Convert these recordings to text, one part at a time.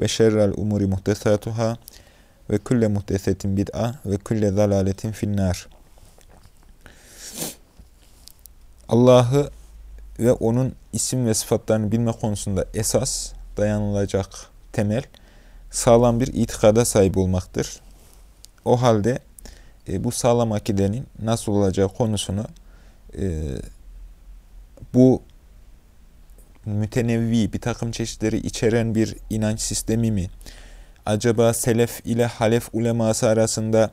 ve şerrel umuri muhtesatuhâ ve külle muhtesetin bid'a ve külle zalaletin finnar. Allah'ı ve onun isim ve sıfatlarını bilme konusunda esas dayanılacak temel sağlam bir itikada sahip olmaktır. O halde e, bu sağlam akidenin nasıl olacağı konusunu e, bu mütenevvi bir takım çeşitleri içeren bir inanç sistemi mi? Acaba selef ile halef uleması arasında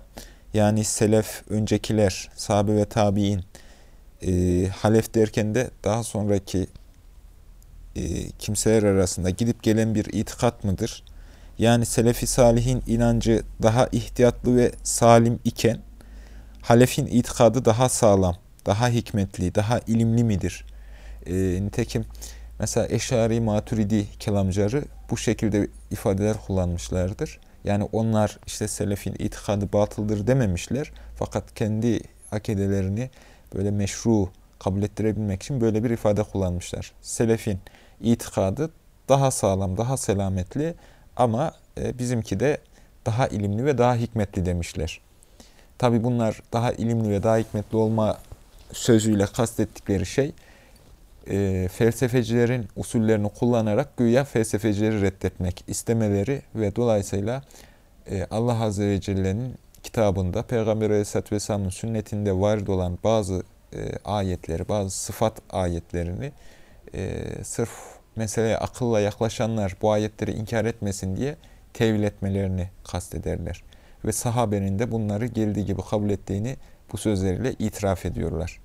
yani selef öncekiler, sahabe ve tabi'in e, halef derken de daha sonraki e, kimseler arasında gidip gelen bir itikat mıdır? Yani selefi salihin inancı daha ihtiyatlı ve salim iken halefin itikadı daha sağlam, daha hikmetli, daha ilimli midir? E, nitekim Mesela Eşari Maturidi kelamcıları bu şekilde ifadeler kullanmışlardır. Yani onlar işte selefin itikadı batıldır dememişler. Fakat kendi akidelerini böyle meşru kabul ettirebilmek için böyle bir ifade kullanmışlar. Selefin itikadı daha sağlam, daha selametli ama e, bizimki de daha ilimli ve daha hikmetli demişler. Tabi bunlar daha ilimli ve daha hikmetli olma sözüyle kastettikleri şey e, felsefecilerin usullerini kullanarak güya felsefecileri reddetmek istemeleri ve dolayısıyla e, Allah Azze ve Celle'nin kitabında Peygamber Aleyhisselatü Vesselam'ın sünnetinde var olan bazı e, ayetleri, bazı sıfat ayetlerini e, sırf meseleye akılla yaklaşanlar bu ayetleri inkar etmesin diye tevil etmelerini kastederler. Ve sahabenin de bunları geldiği gibi kabul ettiğini bu sözleriyle itiraf ediyorlar.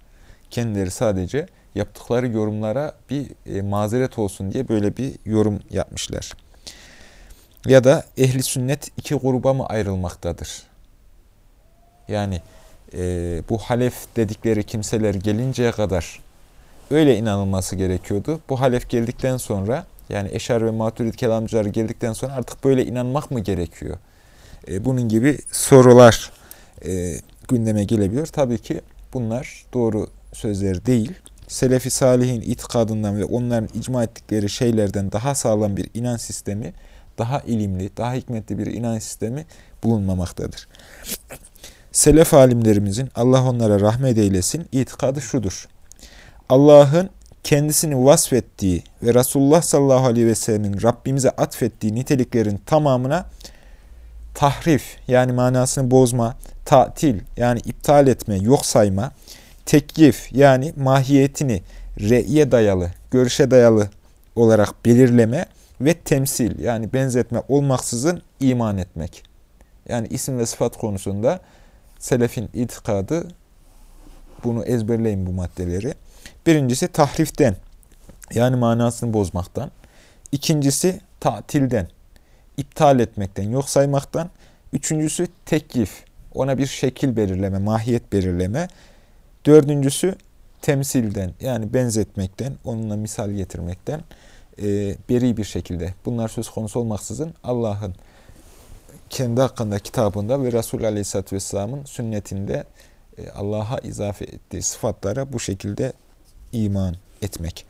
Kendileri sadece yaptıkları yorumlara bir e, mazeret olsun diye böyle bir yorum yapmışlar. Ya da ehli sünnet iki gruba mı ayrılmaktadır? Yani e, bu halef dedikleri kimseler gelinceye kadar öyle inanılması gerekiyordu. Bu halef geldikten sonra yani Eşar ve Maturid kelamcıları geldikten sonra artık böyle inanmak mı gerekiyor? E, bunun gibi sorular e, gündeme gelebiliyor. Tabii ki bunlar doğru sözler değil. Selefi Salih'in itikadından ve onların icma ettikleri şeylerden daha sağlam bir inanç sistemi, daha ilimli, daha hikmetli bir inanç sistemi bulunmamaktadır. Selef alimlerimizin, Allah onlara rahmet eylesin, itikadı şudur. Allah'ın kendisini vasfettiği ve Resulullah sallallahu aleyhi ve sellemin Rabbimize atfettiği niteliklerin tamamına tahrif yani manasını bozma, tatil yani iptal etme, yok sayma, teklif yani mahiyetini re'ye dayalı, görüşe dayalı olarak belirleme ve temsil yani benzetme olmaksızın iman etmek. Yani isim ve sıfat konusunda selefin itikadı bunu ezberleyin bu maddeleri. Birincisi tahriften yani manasını bozmaktan. İkincisi tatilden, iptal etmekten, yok saymaktan. Üçüncüsü teklif, ona bir şekil belirleme, mahiyet belirleme. Dördüncüsü temsilden yani benzetmekten, onunla misal getirmekten e, beri bir şekilde bunlar söz konusu olmaksızın Allah'ın kendi hakkında kitabında ve Resul Aleyhisselatü Vesselam'ın sünnetinde e, Allah'a izafe ettiği sıfatlara bu şekilde iman etmek.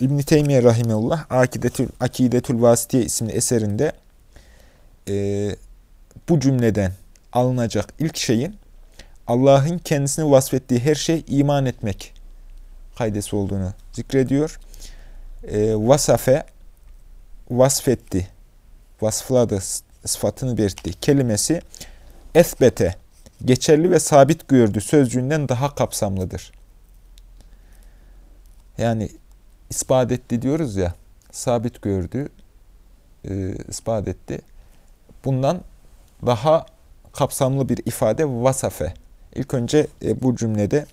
İbn-i Teymiye Rahimullah Akidetül, Akidetül Vasitiye isimli eserinde e, bu cümleden alınacak ilk şeyin Allah'ın kendisini vasfettiği her şey iman etmek kaydesi olduğunu zikrediyor. E, vasafe, vasfetti, vasfladı, sıfatını belirtti. Kelimesi esbete, geçerli ve sabit gördü sözcüğünden daha kapsamlıdır. Yani ispat etti diyoruz ya, sabit gördü, e, ispat etti. Bundan daha kapsamlı bir ifade vasafe. İlk önce e, bu cümlede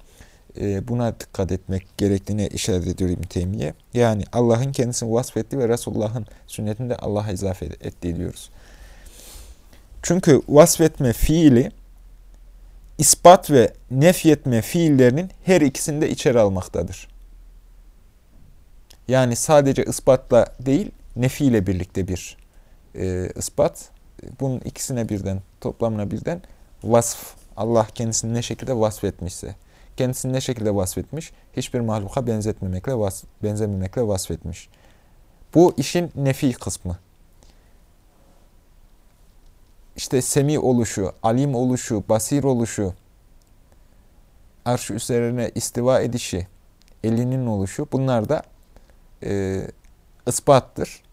e, buna dikkat etmek gerektiğine işaret ediyor İbn Teymiye. Yani Allah'ın kendisini vasfettiği ve Resulullah'ın sünnetinde Allah'a izafe ettiği diyoruz. Çünkü vasfetme fiili ispat ve nefyetme fiillerinin her ikisini de içeri almaktadır. Yani sadece ispatla değil, nefiyle birlikte bir e, ispat. Bunun ikisine birden, toplamına birden vasf. Allah kendisini ne şekilde vasfetmişse. Kendisini ne şekilde vasfetmiş? Hiçbir mahluka benzetmemekle, vas, benzememekle vasfetmiş. Bu işin nefi kısmı. İşte semi oluşu, alim oluşu, basir oluşu, arş üzerine istiva edişi, elinin oluşu bunlar da e, ispattır.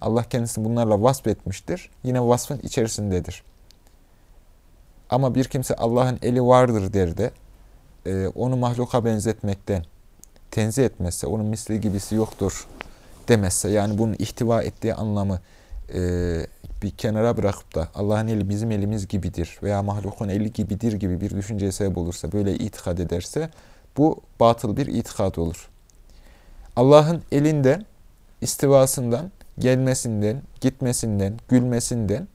Allah kendisini bunlarla vasfetmiştir. Yine vasfın içerisindedir. Ama bir kimse Allah'ın eli vardır der de e, onu mahluka benzetmekten tenzih etmezse, onun misli gibisi yoktur demezse, yani bunun ihtiva ettiği anlamı e, bir kenara bırakıp da Allah'ın eli bizim elimiz gibidir veya mahlukun eli gibidir gibi bir düşünceye sebep olursa, böyle itikad ederse bu batıl bir itikad olur. Allah'ın elinde istivasından, gelmesinden, gitmesinden, gülmesinden,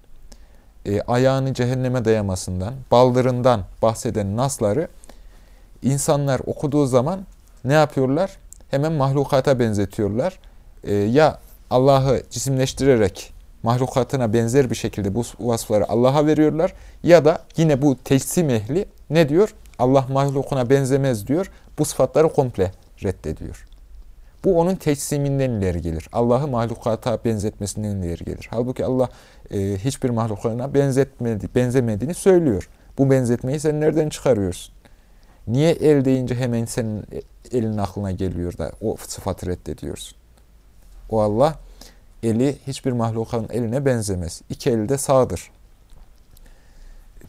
e, ayağını cehenneme dayamasından, baldırından bahseden nasları insanlar okuduğu zaman ne yapıyorlar? Hemen mahlukata benzetiyorlar. E, ya Allah'ı cisimleştirerek mahlukatına benzer bir şekilde bu vasıfları Allah'a veriyorlar ya da yine bu teslim ehli ne diyor? Allah mahlukuna benzemez diyor. Bu sıfatları komple reddediyor. Bu onun teçsiminden ileri gelir. Allah'ı mahlukata benzetmesinden ileri gelir. Halbuki Allah e, hiçbir mahluklarına benzetmedi, benzemediğini söylüyor. Bu benzetmeyi sen nereden çıkarıyorsun? Niye el deyince hemen senin elin aklına geliyor da o sıfatı reddediyorsun? O Allah eli hiçbir mahlukatın eline benzemez. İki eli de sağdır.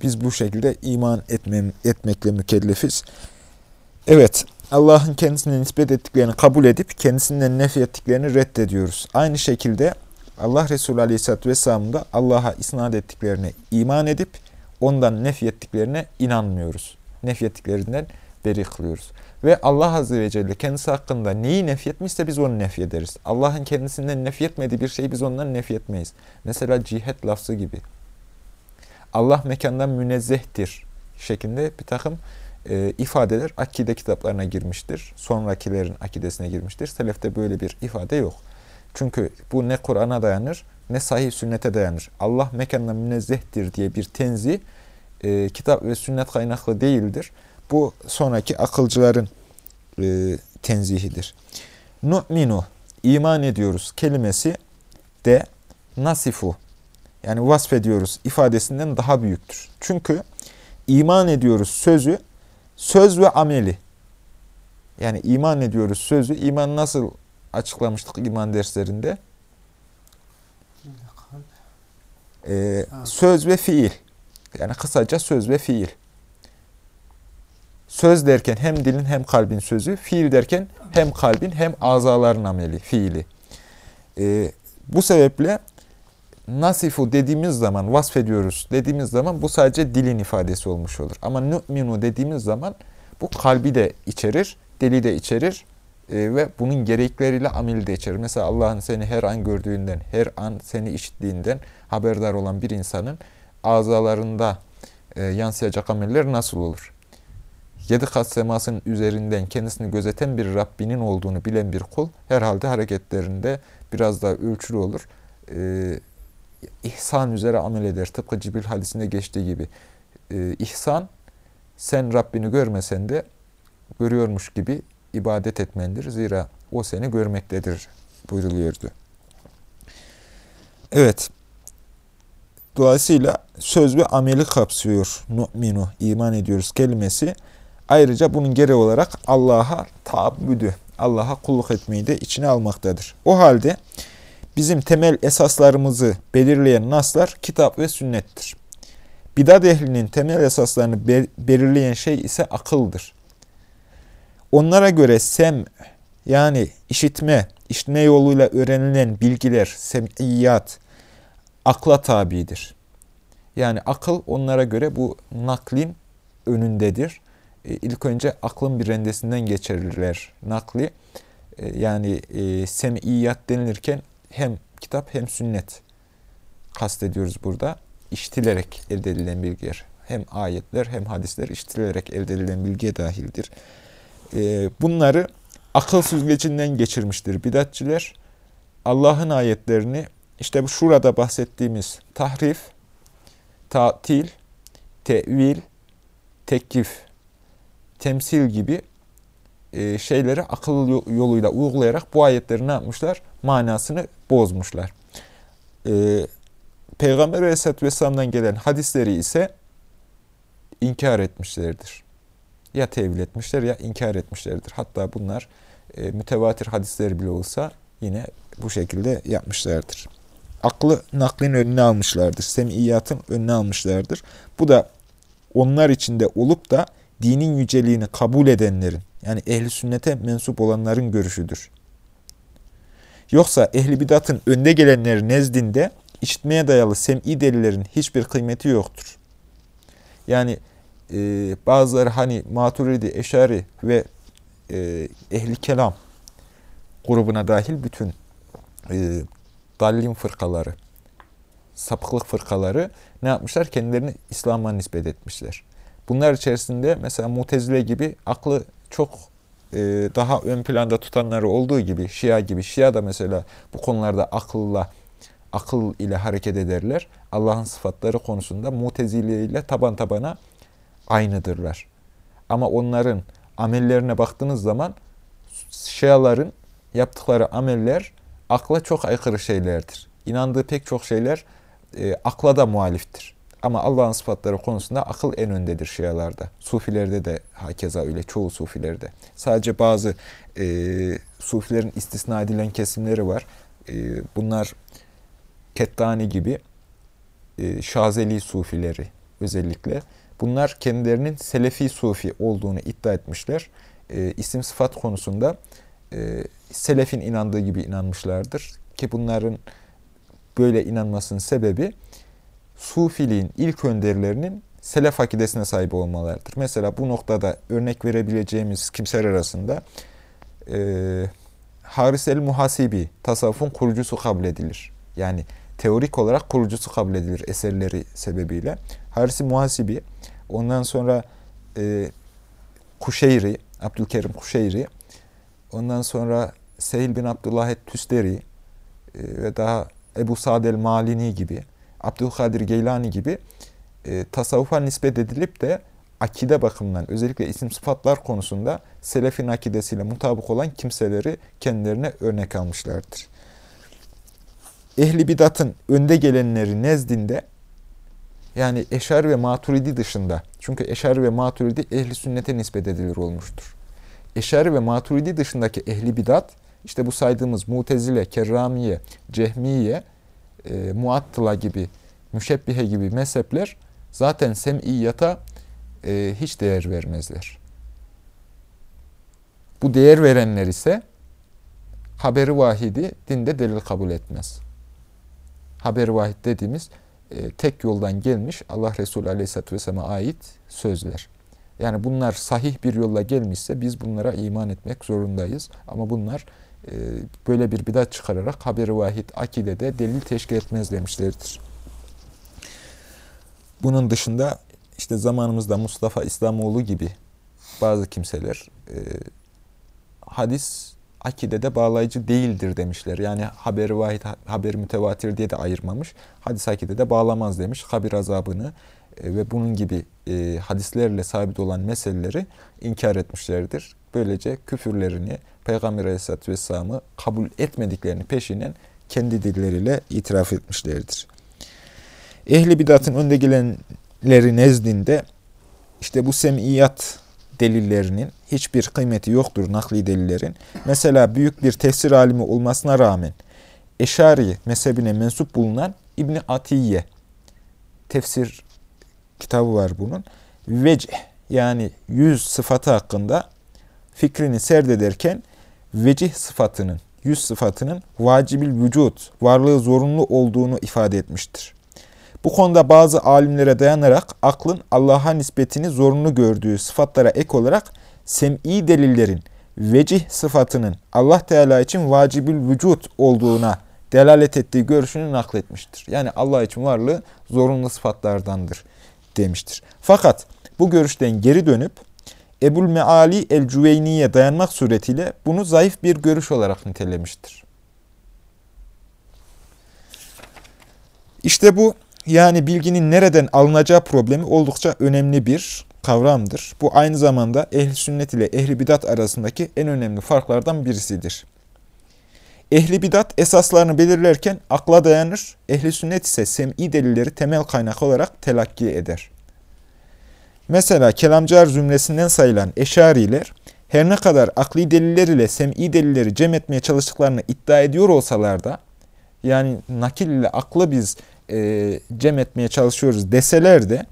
Biz bu şekilde iman etmem, etmekle mükellefiz. Evet, Allah'ın kendisine nispet ettiklerini kabul edip kendisinden nef ettiklerini reddediyoruz. Aynı şekilde Allah Resulü Aleyhisselatü Vesselam'ın da Allah'a isnat ettiklerine iman edip ondan nef ettiklerine inanmıyoruz. Nef ettiklerinden beri kılıyoruz. Ve Allah Azze ve Celle kendisi hakkında neyi nefyetmişse biz onu nefyederiz. Allah'ın kendisinden nefyetmediği bir şeyi biz ondan nefyetmeyiz. Mesela cihet lafzı gibi. Allah mekandan münezzehtir şeklinde bir takım e, ifadeler akide kitaplarına girmiştir. Sonrakilerin akidesine girmiştir. Selefte böyle bir ifade yok. Çünkü bu ne Kur'an'a dayanır ne sahih sünnete dayanır. Allah mekandan münezzehtir diye bir tenzi e, kitap ve sünnet kaynaklı değildir. Bu sonraki akılcıların e, tenzihidir. Nu'minu, iman ediyoruz kelimesi de nasifu, yani vasfediyoruz ifadesinden daha büyüktür. Çünkü iman ediyoruz sözü Söz ve ameli. Yani iman ediyoruz sözü. İman nasıl açıklamıştık iman derslerinde? Ee, söz ve fiil. Yani kısaca söz ve fiil. Söz derken hem dilin hem kalbin sözü, fiil derken hem kalbin hem azaların ameli, fiili. Ee, bu sebeple nasifu dediğimiz zaman, vasfediyoruz dediğimiz zaman bu sadece dilin ifadesi olmuş olur. Ama nu'minu dediğimiz zaman bu kalbi de içerir, dili de içerir e, ve bunun gerekleriyle ameli de içerir. Mesela Allah'ın seni her an gördüğünden, her an seni işittiğinden haberdar olan bir insanın azalarında e, yansıyacak ameller nasıl olur? Yedi kat semasının üzerinden kendisini gözeten bir Rabbinin olduğunu bilen bir kul herhalde hareketlerinde biraz daha ölçülü olur. E, ihsan üzere amel eder. Tıpkı Cibril hadisinde geçtiği gibi. Ee, ihsan, sen Rabbini görmesen de görüyormuş gibi ibadet etmendir. Zira o seni görmektedir buyruluyordu. Evet. Dolayısıyla söz ve ameli kapsıyor. Nu'minu, iman ediyoruz kelimesi. Ayrıca bunun gereği olarak Allah'a taabbüdü, Allah'a kulluk etmeyi de içine almaktadır. O halde Bizim temel esaslarımızı belirleyen naslar kitap ve sünnettir. Bidat ehlinin temel esaslarını belirleyen şey ise akıldır. Onlara göre sem yani işitme, işitme yoluyla öğrenilen bilgiler, sem'iyyat, akla tabidir. Yani akıl onlara göre bu naklin önündedir. E, ilk önce aklın bir rendesinden geçirirler nakli. E, yani e, sem'iyyat denilirken hem kitap hem sünnet kastediyoruz burada. işitilerek elde edilen bilgiler. Hem ayetler hem hadisler işitilerek elde edilen bilgiye dahildir. E, bunları akıl süzgecinden geçirmiştir bidatçiler. Allah'ın ayetlerini işte bu şurada bahsettiğimiz tahrif, tatil, tevil, teklif, temsil gibi e, şeyleri akıl yoluyla uygulayarak bu ayetleri ne yapmışlar? Manasını bozmuşlar. E, Peygamber Aleyhisselatü Vesselam'dan gelen hadisleri ise inkar etmişlerdir. Ya tevil etmişler ya inkar etmişlerdir. Hatta bunlar e, mütevatir hadisleri bile olsa yine bu şekilde yapmışlardır. Aklı naklin önüne almışlardır. Semiyatın önüne almışlardır. Bu da onlar içinde olup da dinin yüceliğini kabul edenlerin, yani ehli sünnete mensup olanların görüşüdür. Yoksa ehli bidatın önde gelenleri nezdinde işitmeye dayalı sem'i delillerin hiçbir kıymeti yoktur. Yani e, bazıları hani Maturidi, Eşari ve e, ehli kelam grubuna dahil bütün e, dallin fırkaları, sapıklık fırkaları ne yapmışlar? Kendilerini İslam'a nispet etmişler. Bunlar içerisinde mesela Mutezile gibi aklı çok e, daha ön planda tutanları olduğu gibi Şia gibi. Şia da mesela bu konularda akılla akıl ile hareket ederler. Allah'ın sıfatları konusunda Mutezile ile taban tabana aynıdırlar. Ama onların amellerine baktığınız zaman Şiaların yaptıkları ameller akla çok aykırı şeylerdir. İnandığı pek çok şeyler e, akla da muhaliftir. Ama Allah'ın sıfatları konusunda akıl en öndedir Şialarda. Sufilerde de hakeza öyle, çoğu Sufilerde. Sadece bazı e, Sufilerin istisna edilen kesimleri var. E, bunlar Kettani gibi e, Şazeli Sufileri özellikle. Bunlar kendilerinin Selefi Sufi olduğunu iddia etmişler. E, isim sıfat konusunda e, Selefin inandığı gibi inanmışlardır. Ki bunların böyle inanmasının sebebi Sufiliğin ilk önderlerinin Selef akidesine sahip olmalarıdır. Mesela bu noktada örnek verebileceğimiz kimseler arasında e, Haris el-Muhasibi, tasavvufun kurucusu kabul edilir. Yani teorik olarak kurucusu kabul edilir eserleri sebebiyle. Haris Muhasibi, ondan sonra e, Kuşeyri, Abdülkerim Kuşeyri, ondan sonra Sehil bin Abdullah et-Tüsteri e, ve daha Ebu Sa'd el-Malini gibi, Abdülkadir Geylani gibi e, tasavvufa nispet edilip de akide bakımından özellikle isim sıfatlar konusunda selefin akidesiyle mutabık olan kimseleri kendilerine örnek almışlardır. Ehli bidatın önde gelenleri nezdinde yani Eşar ve Maturidi dışında çünkü Eşar ve Maturidi ehli sünnete nispet edilir olmuştur. Eşar ve Maturidi dışındaki ehli bidat işte bu saydığımız Mutezile, Kerramiye, Cehmiye, e, Muattıla gibi, Müşebbihe gibi mezhepler zaten sem'iyyata e, hiç değer vermezler. Bu değer verenler ise haberi vahidi dinde delil kabul etmez. Haberi vahid dediğimiz e, tek yoldan gelmiş Allah Resulü Aleyhisselatü Vesselam'a ait sözler. Yani bunlar sahih bir yolla gelmişse biz bunlara iman etmek zorundayız. Ama bunlar e, böyle bir bidat çıkararak haberi vahid akidede delil teşkil etmez demişlerdir. Bunun dışında işte zamanımızda Mustafa İslamoğlu gibi bazı kimseler e, hadis akidede bağlayıcı değildir demişler. Yani haberi vahid, haberi mütevatir diye de ayırmamış. Hadis akidede bağlamaz demiş. Kabir azabını e, ve bunun gibi e, hadislerle sabit olan meseleleri inkar etmişlerdir. Böylece küfürlerini, Peygamber Aleyhisselatü Vesselam'ı kabul etmediklerini peşinen kendi dilleriyle itiraf etmişlerdir. Ehli bidatın önde gelenleri nezdinde işte bu semiyat delillerinin hiçbir kıymeti yoktur nakli delillerin. Mesela büyük bir tefsir alimi olmasına rağmen Eşari mezhebine mensup bulunan İbni Atiye tefsir kitabı var bunun. Vecih yani yüz sıfatı hakkında fikrini serdederken vecih sıfatının, yüz sıfatının vacibil vücut, varlığı zorunlu olduğunu ifade etmiştir. Bu konuda bazı alimlere dayanarak aklın Allah'a nispetini zorunlu gördüğü sıfatlara ek olarak sem'i delillerin vecih sıfatının Allah Teala için vacibil vücut olduğuna delalet ettiği görüşünü nakletmiştir. Yani Allah için varlığı zorunlu sıfatlardandır demiştir. Fakat bu görüşten geri dönüp Ebul Meali el-Cüveyni'ye dayanmak suretiyle bunu zayıf bir görüş olarak nitelemiştir. İşte bu yani bilginin nereden alınacağı problemi oldukça önemli bir kavramdır. Bu aynı zamanda ehli sünnet ile ehli bidat arasındaki en önemli farklardan birisidir. Ehli bidat esaslarını belirlerken akla dayanır, ehli sünnet ise sem'i delilleri temel kaynak olarak telakki eder. Mesela kelamcılar zümresinden sayılan eşariler, her ne kadar akli deliller ile sem'i delilleri cem etmeye çalıştıklarını iddia ediyor olsalar da, yani nakil ile aklı biz e, cem etmeye çalışıyoruz deseler de,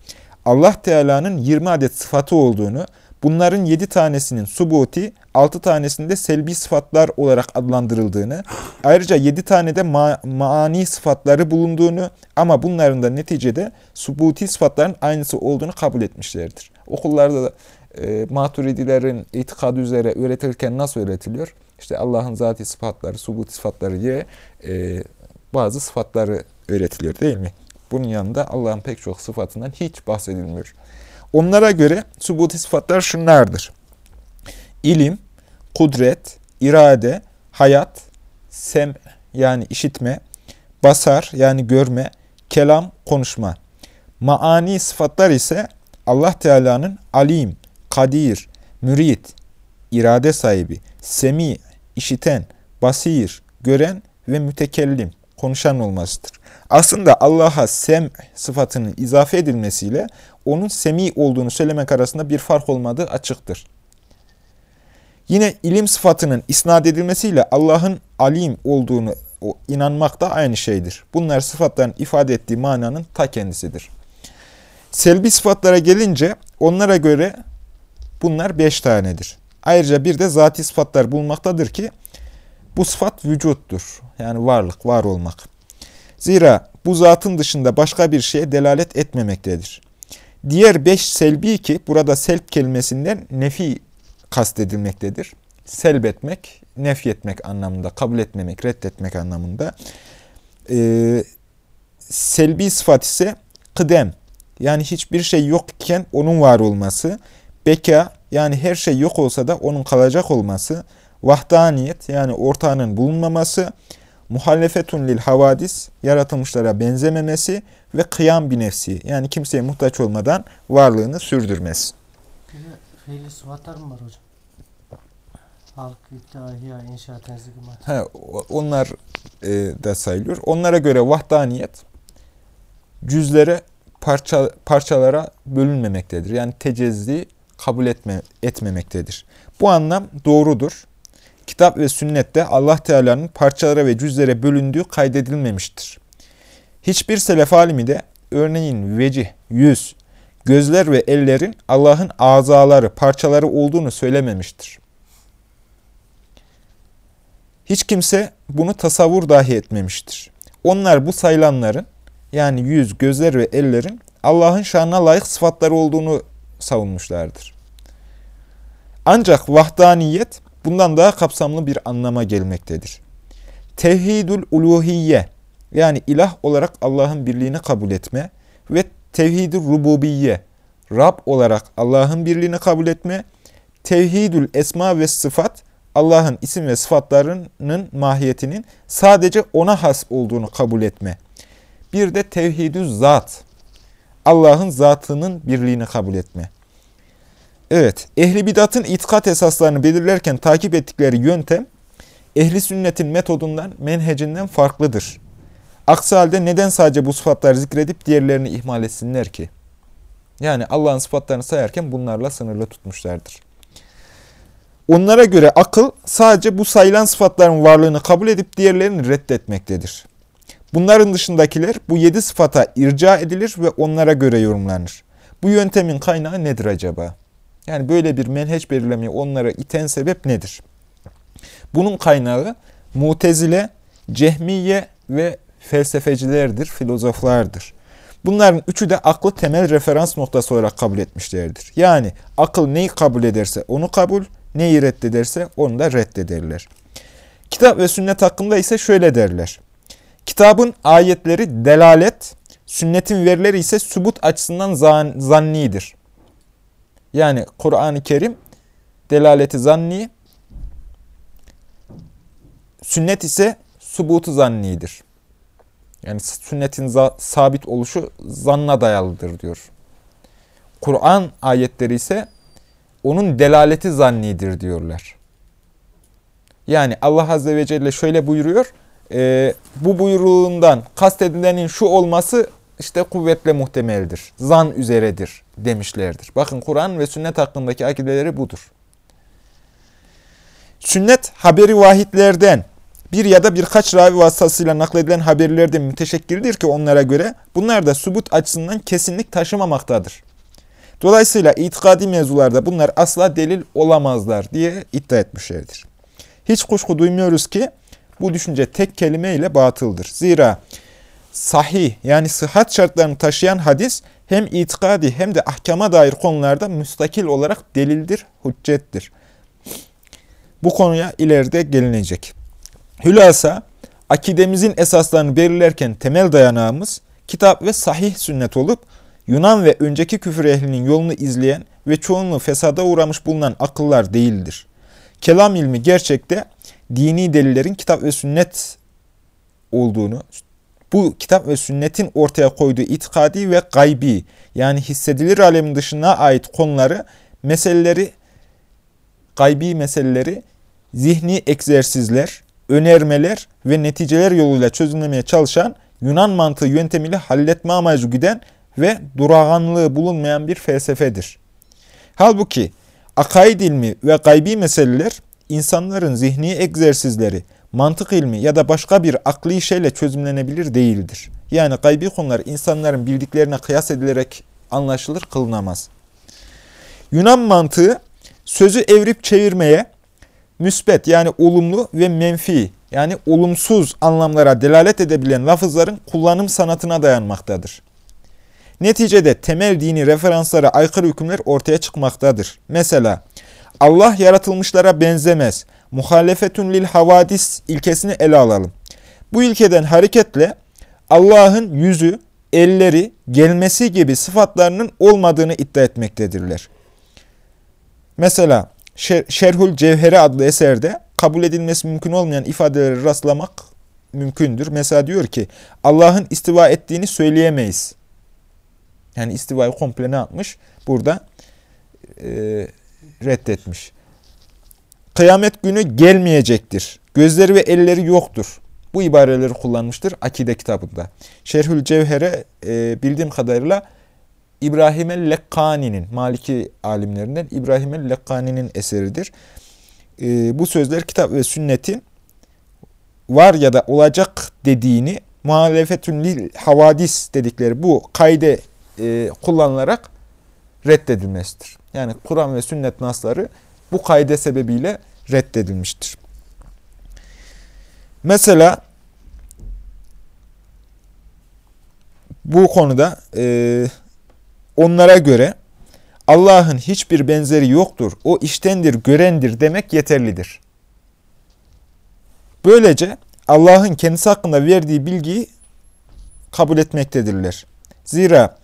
Allah Teala'nın 20 adet sıfatı olduğunu, bunların 7 tanesinin subuti, 6 tanesinde selbi sıfatlar olarak adlandırıldığını, ayrıca 7 tane de ma maani sıfatları bulunduğunu ama bunların da neticede subuti sıfatların aynısı olduğunu kabul etmişlerdir. Okullarda da e, maturidilerin itikadı üzere öğretilirken nasıl öğretiliyor? İşte Allah'ın zati sıfatları, subuti sıfatları diye e, bazı sıfatları öğretiliyor değil mi? Bunun yanında Allah'ın pek çok sıfatından hiç bahsedilmiyor. Onlara göre subuti sıfatlar şunlardır. İlim, kudret, irade, hayat, sem yani işitme, basar yani görme, kelam, konuşma. Maani sıfatlar ise Allah Teala'nın alim, kadir, mürit, irade sahibi, semi, işiten, basir, gören ve mütekellim, konuşan olmasıdır. Aslında Allah'a sem sıfatının izafe edilmesiyle onun semi olduğunu söylemek arasında bir fark olmadığı açıktır. Yine ilim sıfatının isnat edilmesiyle Allah'ın alim olduğunu inanmak da aynı şeydir. Bunlar sıfatların ifade ettiği mananın ta kendisidir. Selbi sıfatlara gelince onlara göre bunlar beş tanedir. Ayrıca bir de zati sıfatlar bulunmaktadır ki bu sıfat vücuttur. Yani varlık, var olmak. Zira bu zatın dışında başka bir şeye delalet etmemektedir. Diğer beş selbi ki burada selp kelimesinden nefi kastedilmektedir. Selbetmek, nefyetmek anlamında, kabul etmemek, reddetmek anlamında. Ee, selbi sıfat ise kıdem, yani hiçbir şey yokken onun var olması. Beka, yani her şey yok olsa da onun kalacak olması. Vahdaniyet, yani ortağının bulunmaması muhallefetun lil havadis, yaratılmışlara benzememesi ve kıyam bir nefsi, yani kimseye muhtaç olmadan varlığını sürdürmesi. Fiili sıfatlar mı var hocam? Halk, iddiahiya, inşaat, tenzlik, He, onlar e, da sayılıyor. Onlara göre vahdaniyet cüzlere, parça, parçalara bölünmemektedir. Yani tecezzi kabul etme, etmemektedir. Bu anlam doğrudur kitap ve sünnette Allah Teala'nın parçalara ve cüzlere bölündüğü kaydedilmemiştir. Hiçbir selef alimi de örneğin vecih, yüz, gözler ve ellerin Allah'ın azaları, parçaları olduğunu söylememiştir. Hiç kimse bunu tasavvur dahi etmemiştir. Onlar bu sayılanların yani yüz, gözler ve ellerin Allah'ın şanına layık sıfatları olduğunu savunmuşlardır. Ancak vahdaniyet bundan daha kapsamlı bir anlama gelmektedir. Tevhidül uluhiyye yani ilah olarak Allah'ın birliğini kabul etme ve tevhidül rububiyye Rab olarak Allah'ın birliğini kabul etme, tevhidül esma ve sıfat Allah'ın isim ve sıfatlarının mahiyetinin sadece ona has olduğunu kabul etme. Bir de tevhidü zat, Allah'ın zatının birliğini kabul etme. Evet, ehli bidatın itikat esaslarını belirlerken takip ettikleri yöntem, ehli sünnetin metodundan, menhecinden farklıdır. Aksi halde neden sadece bu sıfatları zikredip diğerlerini ihmal etsinler ki? Yani Allah'ın sıfatlarını sayarken bunlarla sınırlı tutmuşlardır. Onlara göre akıl sadece bu sayılan sıfatların varlığını kabul edip diğerlerini reddetmektedir. Bunların dışındakiler bu yedi sıfata irca edilir ve onlara göre yorumlanır. Bu yöntemin kaynağı nedir acaba? Yani böyle bir menheç belirlemeyi onlara iten sebep nedir? Bunun kaynağı mutezile, cehmiye ve felsefecilerdir, filozoflardır. Bunların üçü de aklı temel referans noktası olarak kabul etmişlerdir. Yani akıl neyi kabul ederse onu kabul, neyi reddederse onu da reddederler. Kitap ve sünnet hakkında ise şöyle derler. Kitabın ayetleri delalet, sünnetin verileri ise subut açısından zan, zannidir. Yani Kur'an-ı Kerim delaleti zanni, sünnet ise subutu zannidir. Yani sünnetin sabit oluşu zanna dayalıdır diyor. Kur'an ayetleri ise onun delaleti zannidir diyorlar. Yani Allah Azze ve Celle şöyle buyuruyor. E, bu buyruğundan kastedilenin şu olması işte kuvvetle muhtemeldir. Zan üzeredir demişlerdir. Bakın Kur'an ve sünnet hakkındaki akideleri budur. Sünnet haberi vahitlerden bir ya da birkaç ravi vasıtasıyla nakledilen haberlerden müteşekkildir ki onlara göre bunlar da subut açısından kesinlik taşımamaktadır. Dolayısıyla itikadi mevzularda bunlar asla delil olamazlar diye iddia etmişlerdir. Hiç kuşku duymuyoruz ki bu düşünce tek kelimeyle batıldır. Zira sahih yani sıhhat şartlarını taşıyan hadis hem itikadi hem de ahkama dair konularda müstakil olarak delildir, hüccettir. Bu konuya ileride gelinecek. Hülasa, akidemizin esaslarını belirlerken temel dayanağımız kitap ve sahih sünnet olup Yunan ve önceki küfür ehlinin yolunu izleyen ve çoğunluğu fesada uğramış bulunan akıllar değildir. Kelam ilmi gerçekte dini delillerin kitap ve sünnet olduğunu, bu kitap ve sünnetin ortaya koyduğu itikadi ve gaybi yani hissedilir alemin dışına ait konuları, meseleleri, gaybi meseleleri zihni egzersizler, önermeler ve neticeler yoluyla çözümlemeye çalışan Yunan mantığı yöntemiyle halletme amacı güden ve durağanlığı bulunmayan bir felsefedir. Halbuki akaid ilmi ve gaybi meseleler insanların zihni egzersizleri, mantık ilmi ya da başka bir akli şeyle çözümlenebilir değildir. Yani gaybi konular insanların bildiklerine kıyas edilerek anlaşılır kılınamaz. Yunan mantığı sözü evrip çevirmeye, müsbet yani olumlu ve menfi yani olumsuz anlamlara delalet edebilen lafızların kullanım sanatına dayanmaktadır. Neticede temel dini referanslara aykırı hükümler ortaya çıkmaktadır. Mesela Allah yaratılmışlara benzemez. Muhalefetun lil havadis ilkesini ele alalım. Bu ilkeden hareketle Allah'ın yüzü, elleri, gelmesi gibi sıfatlarının olmadığını iddia etmektedirler. Mesela Şerhül Cevhere adlı eserde kabul edilmesi mümkün olmayan ifadeleri rastlamak mümkündür. Mesela diyor ki Allah'ın istiva ettiğini söyleyemeyiz. Yani istivayı komple ne yapmış? Burada e, reddetmiş. Kıyamet günü gelmeyecektir. Gözleri ve elleri yoktur. Bu ibareleri kullanmıştır akide kitabında. Şerhül Cevher'e e, bildiğim kadarıyla İbrahim el-Lekkani'nin, Maliki alimlerinden İbrahim el-Lekkani'nin eseridir. E, bu sözler kitap ve sünnetin var ya da olacak dediğini muhalefetün lil havadis dedikleri bu kayde e, kullanılarak reddedilmesidir. Yani Kur'an ve sünnet nasları bu kaide sebebiyle reddedilmiştir. Mesela bu konuda e, onlara göre Allah'ın hiçbir benzeri yoktur, o iştendir, görendir demek yeterlidir. Böylece Allah'ın kendisi hakkında verdiği bilgiyi kabul etmektedirler. Zira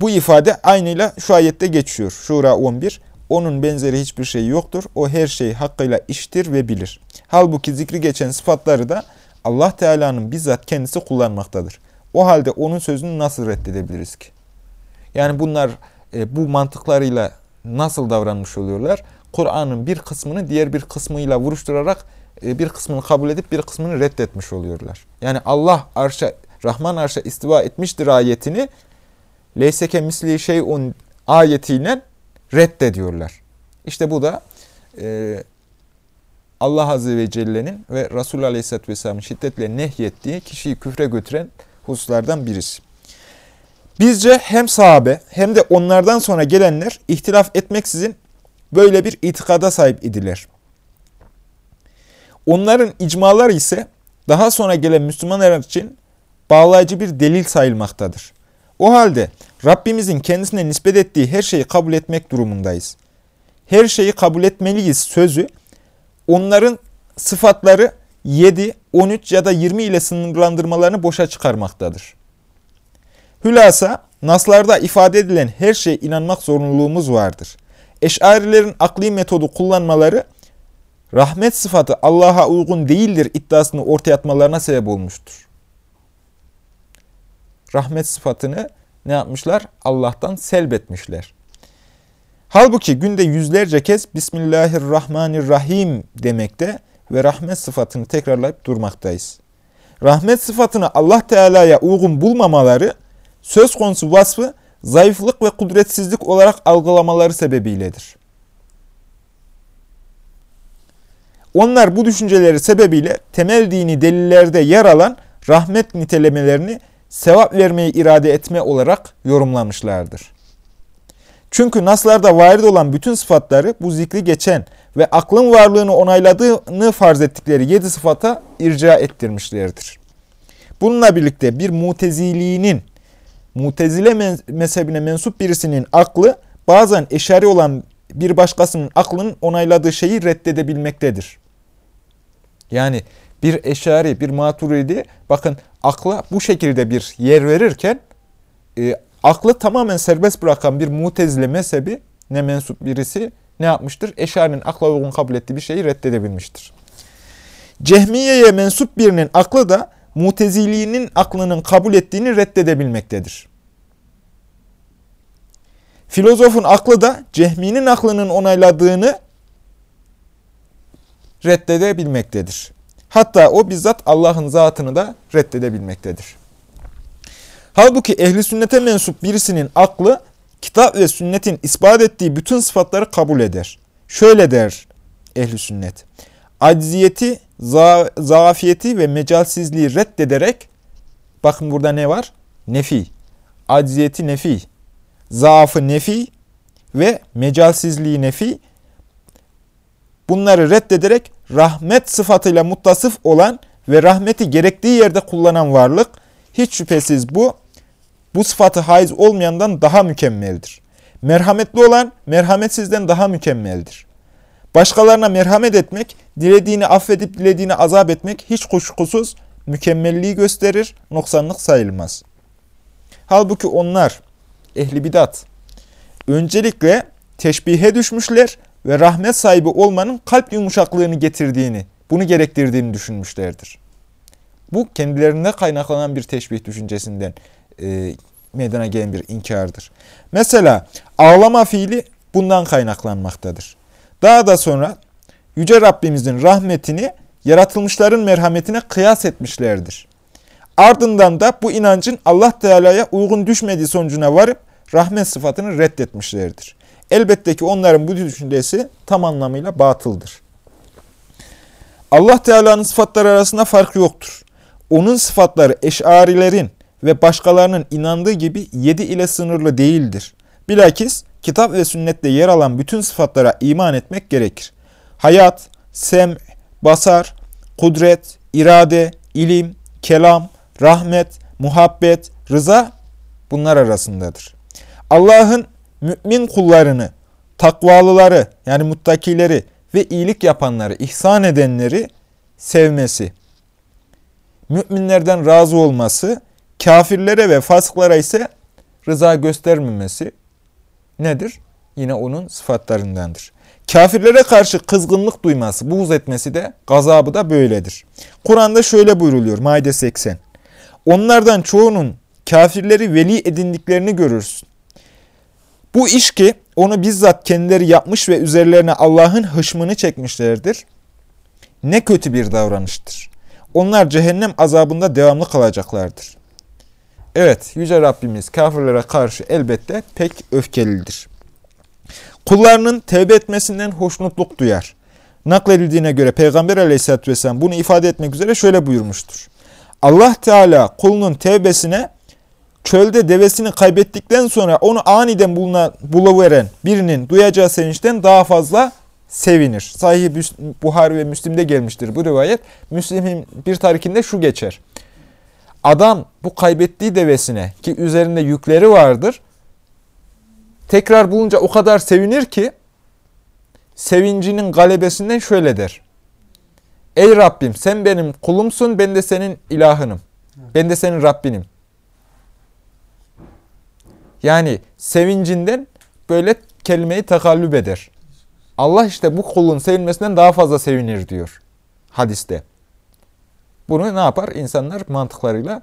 bu ifade aynıyla şu ayette geçiyor. Şura 11. Onun benzeri hiçbir şey yoktur. O her şeyi hakkıyla iştir ve bilir. Halbuki zikri geçen sıfatları da Allah Teala'nın bizzat kendisi kullanmaktadır. O halde onun sözünü nasıl reddedebiliriz ki? Yani bunlar e, bu mantıklarıyla nasıl davranmış oluyorlar? Kur'an'ın bir kısmını diğer bir kısmıyla vuruşturarak e, bir kısmını kabul edip bir kısmını reddetmiş oluyorlar. Yani Allah arşa, Rahman arşa istiva etmiştir ayetini leyseke misli şeyun ayetiyle reddediyorlar. İşte bu da e, Allah Azze ve Celle'nin ve Resulü Aleyhisselatü Vesselam'ın şiddetle nehyettiği kişiyi küfre götüren hususlardan birisi. Bizce hem sahabe hem de onlardan sonra gelenler ihtilaf etmeksizin böyle bir itikada sahip idiler. Onların icmaları ise daha sonra gelen Müslümanlar için bağlayıcı bir delil sayılmaktadır. O halde Rabbimizin kendisine nispet ettiği her şeyi kabul etmek durumundayız. Her şeyi kabul etmeliyiz sözü, onların sıfatları 7, 13 ya da 20 ile sınırlandırmalarını boşa çıkarmaktadır. Hülasa, naslarda ifade edilen her şeye inanmak zorunluluğumuz vardır. Eşarilerin akli metodu kullanmaları, rahmet sıfatı Allah'a uygun değildir iddiasını ortaya atmalarına sebep olmuştur. Rahmet sıfatını ne yapmışlar? Allah'tan selbetmişler. Halbuki günde yüzlerce kez Bismillahirrahmanirrahim demekte ve rahmet sıfatını tekrarlayıp durmaktayız. Rahmet sıfatını Allah Teala'ya uygun bulmamaları söz konusu vasfı zayıflık ve kudretsizlik olarak algılamaları sebebiyledir. Onlar bu düşünceleri sebebiyle temel dini delillerde yer alan rahmet nitelemelerini sevap vermeyi irade etme olarak yorumlamışlardır. Çünkü naslarda varid olan bütün sıfatları bu zikri geçen ve aklın varlığını onayladığını farz ettikleri yedi sıfata irca ettirmişlerdir. Bununla birlikte bir muteziliğinin, mutezile mezhebine mensup birisinin aklı bazen eşari olan bir başkasının aklının onayladığı şeyi reddedebilmektedir. Yani bir eşari, bir maturidi bakın akla bu şekilde bir yer verirken e, aklı tamamen serbest bırakan bir mutezile mezhebi ne mensup birisi ne yapmıştır? Eşari'nin akla uygun kabul ettiği bir şeyi reddedebilmiştir. Cehmiye'ye mensup birinin aklı da muteziliğinin aklının kabul ettiğini reddedebilmektedir. Filozofun aklı da cehminin aklının onayladığını reddedebilmektedir. Hatta o bizzat Allah'ın zatını da reddedebilmektedir. Halbuki ehli sünnete mensup birisinin aklı kitap ve sünnetin ispat ettiği bütün sıfatları kabul eder. Şöyle der ehli sünnet. Acziyeti, za zafiyeti ve mecalsizliği reddederek bakın burada ne var? Nefi. Acziyeti nefi. Zaafı nefi ve mecalsizliği nefi. Bunları reddederek rahmet sıfatıyla muttasıf olan ve rahmeti gerektiği yerde kullanan varlık hiç şüphesiz bu bu sıfatı haiz olmayandan daha mükemmeldir. Merhametli olan merhametsizden daha mükemmeldir. Başkalarına merhamet etmek, dilediğini affedip dilediğini azap etmek hiç kuşkusuz mükemmelliği gösterir, noksanlık sayılmaz. Halbuki onlar, ehli bidat, öncelikle teşbihe düşmüşler ve rahmet sahibi olmanın kalp yumuşaklığını getirdiğini, bunu gerektirdiğini düşünmüşlerdir. Bu kendilerinde kaynaklanan bir teşbih düşüncesinden e, meydana gelen bir inkardır. Mesela ağlama fiili bundan kaynaklanmaktadır. Daha da sonra Yüce Rabbimizin rahmetini yaratılmışların merhametine kıyas etmişlerdir. Ardından da bu inancın Allah Teala'ya uygun düşmediği sonucuna varıp rahmet sıfatını reddetmişlerdir. Elbette ki onların bu düşüncesi tam anlamıyla batıldır. Allah Teala'nın sıfatları arasında fark yoktur. Onun sıfatları eşarilerin ve başkalarının inandığı gibi yedi ile sınırlı değildir. Bilakis kitap ve sünnette yer alan bütün sıfatlara iman etmek gerekir. Hayat, sem, basar, kudret, irade, ilim, kelam, rahmet, muhabbet, rıza bunlar arasındadır. Allah'ın mümin kullarını, takvalıları yani muttakileri ve iyilik yapanları, ihsan edenleri sevmesi, müminlerden razı olması, kafirlere ve fasıklara ise rıza göstermemesi nedir? Yine onun sıfatlarındandır. Kafirlere karşı kızgınlık duyması, buğz etmesi de gazabı da böyledir. Kur'an'da şöyle buyruluyor Maide 80. Onlardan çoğunun kafirleri veli edindiklerini görürsün. Bu iş ki onu bizzat kendileri yapmış ve üzerlerine Allah'ın hışmını çekmişlerdir. Ne kötü bir davranıştır. Onlar cehennem azabında devamlı kalacaklardır. Evet, Yüce Rabbimiz kafirlere karşı elbette pek öfkelidir. Kullarının tevbe etmesinden hoşnutluk duyar. Nakledildiğine göre Peygamber aleyhissalatü vesselam bunu ifade etmek üzere şöyle buyurmuştur. Allah Teala kulunun tevbesine çölde devesini kaybettikten sonra onu aniden buluna, buluveren birinin duyacağı sevinçten daha fazla sevinir. Sahih Buhari ve Müslim'de gelmiştir bu rivayet. Müslim'in bir tarikinde şu geçer. Adam bu kaybettiği devesine ki üzerinde yükleri vardır. Tekrar bulunca o kadar sevinir ki sevincinin galebesinden şöyle der. Ey Rabbim sen benim kulumsun, ben de senin ilahınım. Ben de senin Rabbinim. Yani sevincinden böyle kelimeyi takallüp eder. Allah işte bu kulun sevilmesinden daha fazla sevinir diyor hadiste. Bunu ne yapar? İnsanlar mantıklarıyla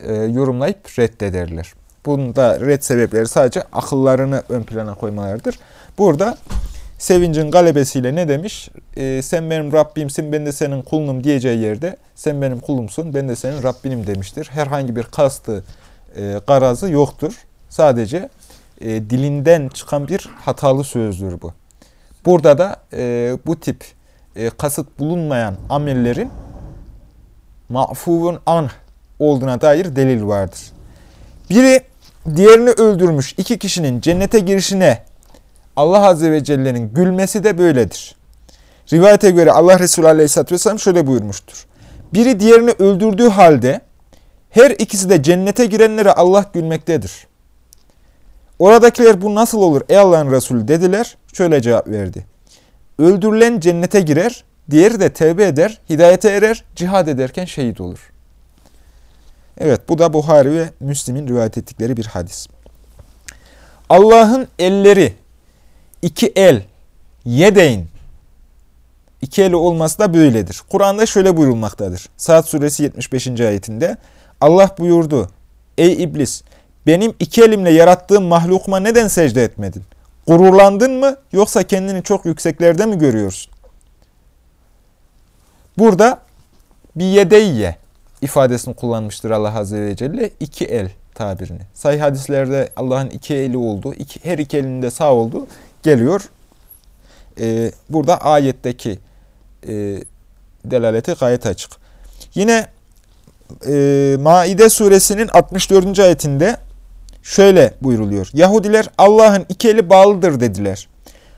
e, yorumlayıp reddederler. Bunda red sebepleri sadece akıllarını ön plana koymalardır. Burada sevincin galebesiyle ne demiş? E, sen benim Rabbimsin, ben de senin kulunum diyeceği yerde sen benim kulumsun, ben de senin Rabbinim demiştir. Herhangi bir kastı, e, garazı yoktur. Sadece e, dilinden çıkan bir hatalı sözdür bu. Burada da e, bu tip e, kasıt bulunmayan amellerin ma'fuvun an olduğuna dair delil vardır. Biri diğerini öldürmüş iki kişinin cennete girişine Allah Azze ve Celle'nin gülmesi de böyledir. Rivayete göre Allah Resulü Aleyhisselatü Vesselam şöyle buyurmuştur. Biri diğerini öldürdüğü halde her ikisi de cennete girenlere Allah gülmektedir. Oradakiler bu nasıl olur ey Allah'ın Resulü dediler. Şöyle cevap verdi. Öldürülen cennete girer, diğeri de tevbe eder, hidayete erer, cihad ederken şehit olur. Evet bu da Buhari ve Müslim'in rivayet ettikleri bir hadis. Allah'ın elleri, iki el, yedeyn, iki eli olması da böyledir. Kur'an'da şöyle buyurulmaktadır. Saat suresi 75. ayetinde Allah buyurdu. Ey iblis benim iki elimle yarattığım mahlukuma neden secde etmedin? Gururlandın mı yoksa kendini çok yükseklerde mi görüyorsun? Burada bir yedeyye ifadesini kullanmıştır Allah Azze ve Celle. iki el tabirini. Sahih hadislerde Allah'ın iki eli olduğu, iki, her iki elinde sağ olduğu geliyor. Ee, burada ayetteki e, delaleti gayet açık. Yine e, Maide suresinin 64. ayetinde şöyle buyruluyor. Yahudiler Allah'ın iki eli bağlıdır dediler.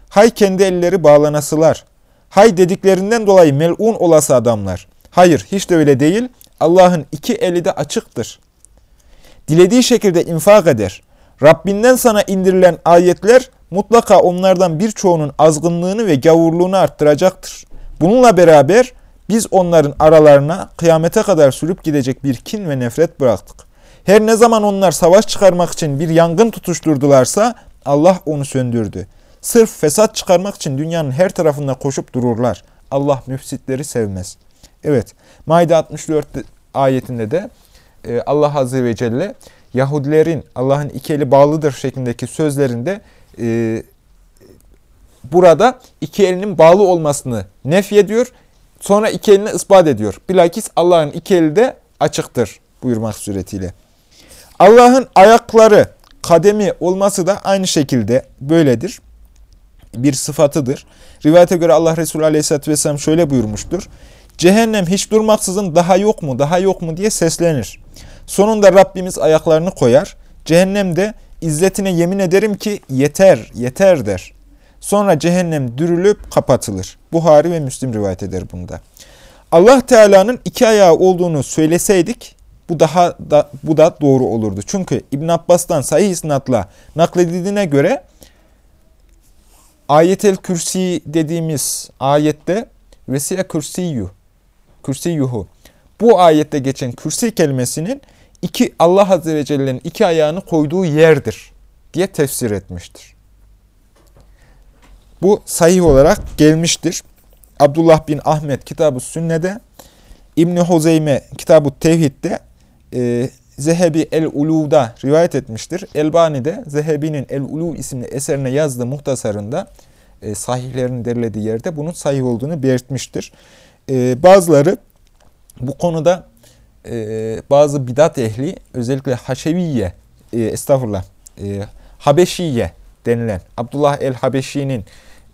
Hay kendi elleri bağlanasılar. Hay dediklerinden dolayı melun olası adamlar. Hayır hiç de öyle değil. Allah'ın iki eli de açıktır. Dilediği şekilde infak eder. Rabbinden sana indirilen ayetler mutlaka onlardan birçoğunun azgınlığını ve gavurluğunu arttıracaktır. Bununla beraber biz onların aralarına kıyamete kadar sürüp gidecek bir kin ve nefret bıraktık. Her ne zaman onlar savaş çıkarmak için bir yangın tutuşturdularsa Allah onu söndürdü. Sırf fesat çıkarmak için dünyanın her tarafında koşup dururlar. Allah müfsitleri sevmez. Evet, Maide 64 ayetinde de e, Allah Azze ve Celle Yahudilerin Allah'ın iki eli bağlıdır şeklindeki sözlerinde e, burada iki elinin bağlı olmasını nef ediyor. Sonra iki elini ispat ediyor. Bilakis Allah'ın iki eli de açıktır buyurmak suretiyle. Allah'ın ayakları, kademi olması da aynı şekilde böyledir. Bir sıfatıdır. Rivayete göre Allah Resulü Aleyhisselatü Vesselam şöyle buyurmuştur. Cehennem hiç durmaksızın daha yok mu, daha yok mu diye seslenir. Sonunda Rabbimiz ayaklarını koyar. Cehennem de izzetine yemin ederim ki yeter, yeter der. Sonra cehennem dürülüp kapatılır. Buhari ve Müslim rivayet eder bunda. Allah Teala'nın iki ayağı olduğunu söyleseydik bu daha da, bu da doğru olurdu. Çünkü İbn Abbas'tan sahih isnatla nakledildiğine göre ayetel kürsi dediğimiz ayette vesiye kürsiyyu kürsiyuhu bu ayette geçen kürsi kelimesinin iki Allah Azze ve Celle'nin iki ayağını koyduğu yerdir diye tefsir etmiştir. Bu sahih olarak gelmiştir. Abdullah bin Ahmet Kitab-ı Sünne'de, İbni Huzeyme Kitab-ı Tevhid'de e, Zehebi el-Ulu'da rivayet etmiştir. Elbani de Zehebi'nin el-Ulu isimli eserine yazdığı muhtasarında e, sahihlerini derlediği yerde bunun sahih olduğunu belirtmiştir. E, bazıları bu konuda e, bazı bidat ehli özellikle Haşeviye, e, estağfurullah, e, Habeşiye denilen Abdullah el-Habeşi'nin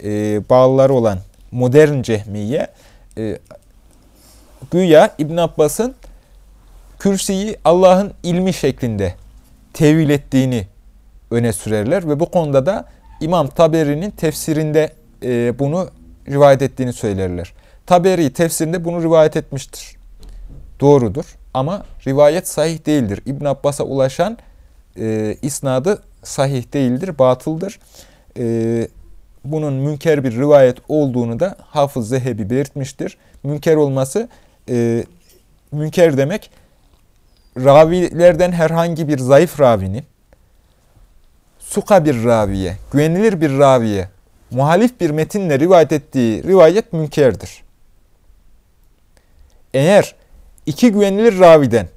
e, bağlıları olan modern cehmiye e, güya İbn Abbas'ın kürsiyi Allah'ın ilmi şeklinde tevil ettiğini öne sürerler ve bu konuda da İmam Taberi'nin tefsirinde e, bunu rivayet ettiğini söylerler. Taberi tefsirinde bunu rivayet etmiştir. Doğrudur ama rivayet sahih değildir. İbn Abbas'a ulaşan e, isnadı sahih değildir, batıldır. E, bunun münker bir rivayet olduğunu da Hafız Zehebi belirtmiştir. Münker olması, e, münker demek ravilerden herhangi bir zayıf ravinin suka bir raviye, güvenilir bir raviye, muhalif bir metinle rivayet ettiği rivayet münkerdir. Eğer iki güvenilir raviden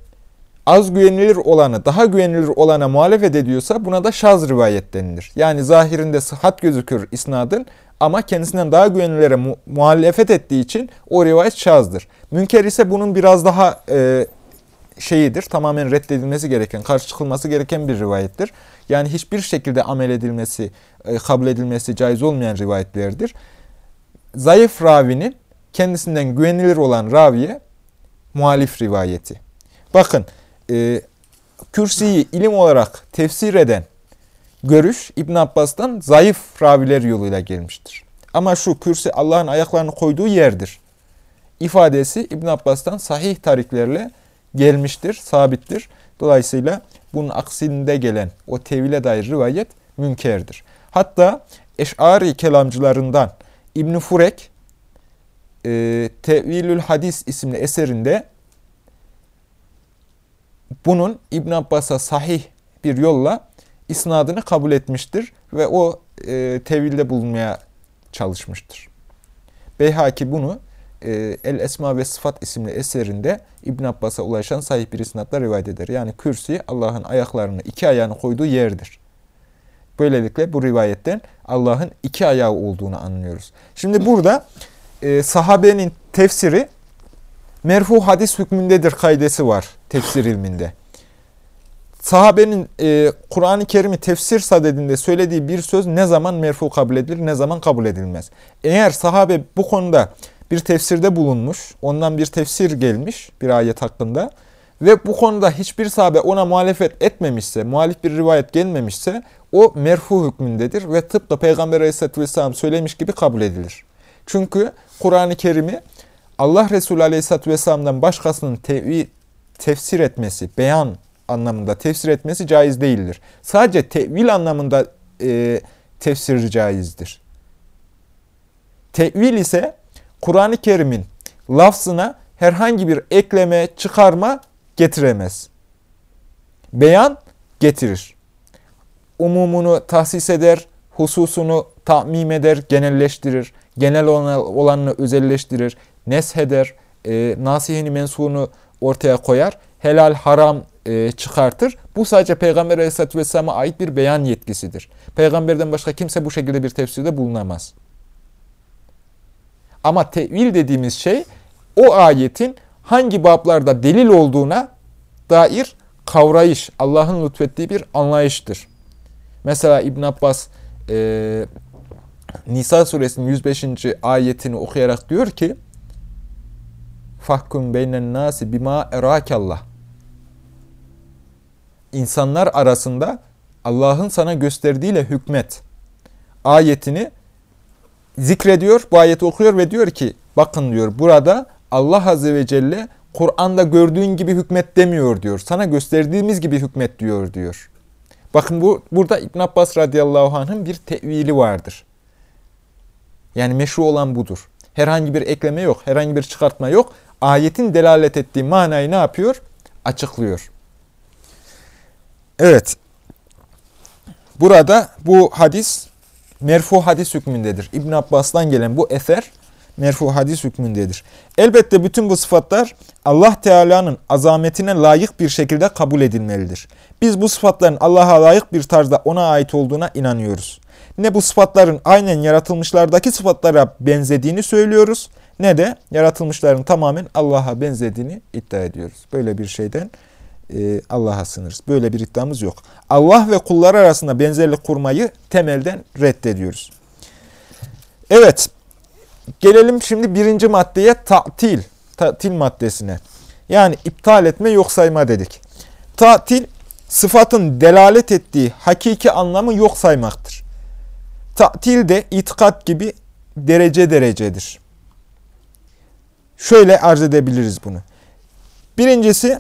az güvenilir olanı daha güvenilir olana muhalefet ediyorsa buna da şaz rivayet denilir. Yani zahirinde sıhhat gözükür isnadın ama kendisinden daha güvenilere mu muhalefet ettiği için o rivayet şazdır. Münker ise bunun biraz daha e, şeyidir, tamamen reddedilmesi gereken, karşı çıkılması gereken bir rivayettir. Yani hiçbir şekilde amel edilmesi, e, kabul edilmesi caiz olmayan rivayetlerdir. Zayıf ravinin kendisinden güvenilir olan raviye muhalif rivayeti. Bakın, e, kürsiyi ilim olarak tefsir eden görüş İbn Abbas'tan zayıf raviler yoluyla gelmiştir. Ama şu kürsi Allah'ın ayaklarını koyduğu yerdir. İfadesi İbn Abbas'tan sahih tariklerle gelmiştir, sabittir. Dolayısıyla bunun aksinde gelen o tevile dair rivayet münkerdir. Hatta Eş'ari kelamcılarından İbn Furek e, Tevilül Hadis isimli eserinde bunun İbn Abbas'a sahih bir yolla isnadını kabul etmiştir ve o e, tevilde bulunmaya çalışmıştır. Beyhaki bunu e, El Esma ve Sıfat isimli eserinde İbn Abbas'a ulaşan sahih bir isnatla rivayet eder. Yani kürsi Allah'ın ayaklarını iki ayağını koyduğu yerdir. Böylelikle bu rivayetten Allah'ın iki ayağı olduğunu anlıyoruz. Şimdi burada e, sahabenin tefsiri merfu hadis hükmündedir kaidesi var tefsir ilminde. Sahabenin e, Kur'an-ı Kerim'i tefsir sadedinde söylediği bir söz ne zaman merfu kabul edilir, ne zaman kabul edilmez. Eğer sahabe bu konuda bir tefsirde bulunmuş, ondan bir tefsir gelmiş bir ayet hakkında ve bu konuda hiçbir sahabe ona muhalefet etmemişse, muhalif bir rivayet gelmemişse o merfu hükmündedir ve tıpkı Peygamber Aleyhisselatü Vesselam söylemiş gibi kabul edilir. Çünkü Kur'an-ı Kerim'i Allah Resulü Aleyhisselatü Vesselam'dan başkasının tevi, tefsir etmesi, beyan anlamında tefsir etmesi caiz değildir. Sadece tevil anlamında e, tefsir caizdir. Tevil ise Kur'an-ı Kerim'in lafzına herhangi bir ekleme, çıkarma getiremez. Beyan getirir. Umumunu tahsis eder, hususunu tamim eder, genelleştirir. Genel olanını özelleştirir, nesheder, e, nasihini mensunu ortaya koyar. Helal, haram e, çıkartır. Bu sadece Peygamber Aleyhisselatü Vesselam'a ait bir beyan yetkisidir. Peygamberden başka kimse bu şekilde bir tefsirde bulunamaz. Ama tevil dediğimiz şey o ayetin hangi bablarda delil olduğuna dair kavrayış, Allah'ın lütfettiği bir anlayıştır. Mesela İbn Abbas e, Nisa suresinin 105. ayetini okuyarak diyor ki Fahkum beynen nasi bima erakallah İnsanlar arasında Allah'ın sana gösterdiğiyle hükmet ayetini zikrediyor, bu ayeti okuyor ve diyor ki bakın diyor burada Allah Azze ve Celle Kur'an'da gördüğün gibi hükmet demiyor diyor. Sana gösterdiğimiz gibi hükmet diyor diyor. Bakın bu burada İbn Abbas radıyallahu anh'ın bir tevili vardır. Yani meşru olan budur. Herhangi bir ekleme yok, herhangi bir çıkartma yok. Ayetin delalet ettiği manayı ne yapıyor? Açıklıyor. Evet. Burada bu hadis merfu hadis hükmündedir. İbn Abbas'tan gelen bu eser merfu hadis hükmündedir. Elbette bütün bu sıfatlar Allah Teala'nın azametine layık bir şekilde kabul edilmelidir. Biz bu sıfatların Allah'a layık bir tarzda ona ait olduğuna inanıyoruz. Ne bu sıfatların aynen yaratılmışlardaki sıfatlara benzediğini söylüyoruz ne de yaratılmışların tamamen Allah'a benzediğini iddia ediyoruz. Böyle bir şeyden e, Allah'a sınırız. Böyle bir iddiamız yok. Allah ve kullar arasında benzerlik kurmayı temelden reddediyoruz. Evet, gelelim şimdi birinci maddeye ta'til, ta'til maddesine. Yani iptal etme, yok sayma dedik. Ta'til, sıfatın delalet ettiği hakiki anlamı yok saymaktır. Ta'til de itikat gibi derece derecedir. Şöyle arz edebiliriz bunu. Birincisi,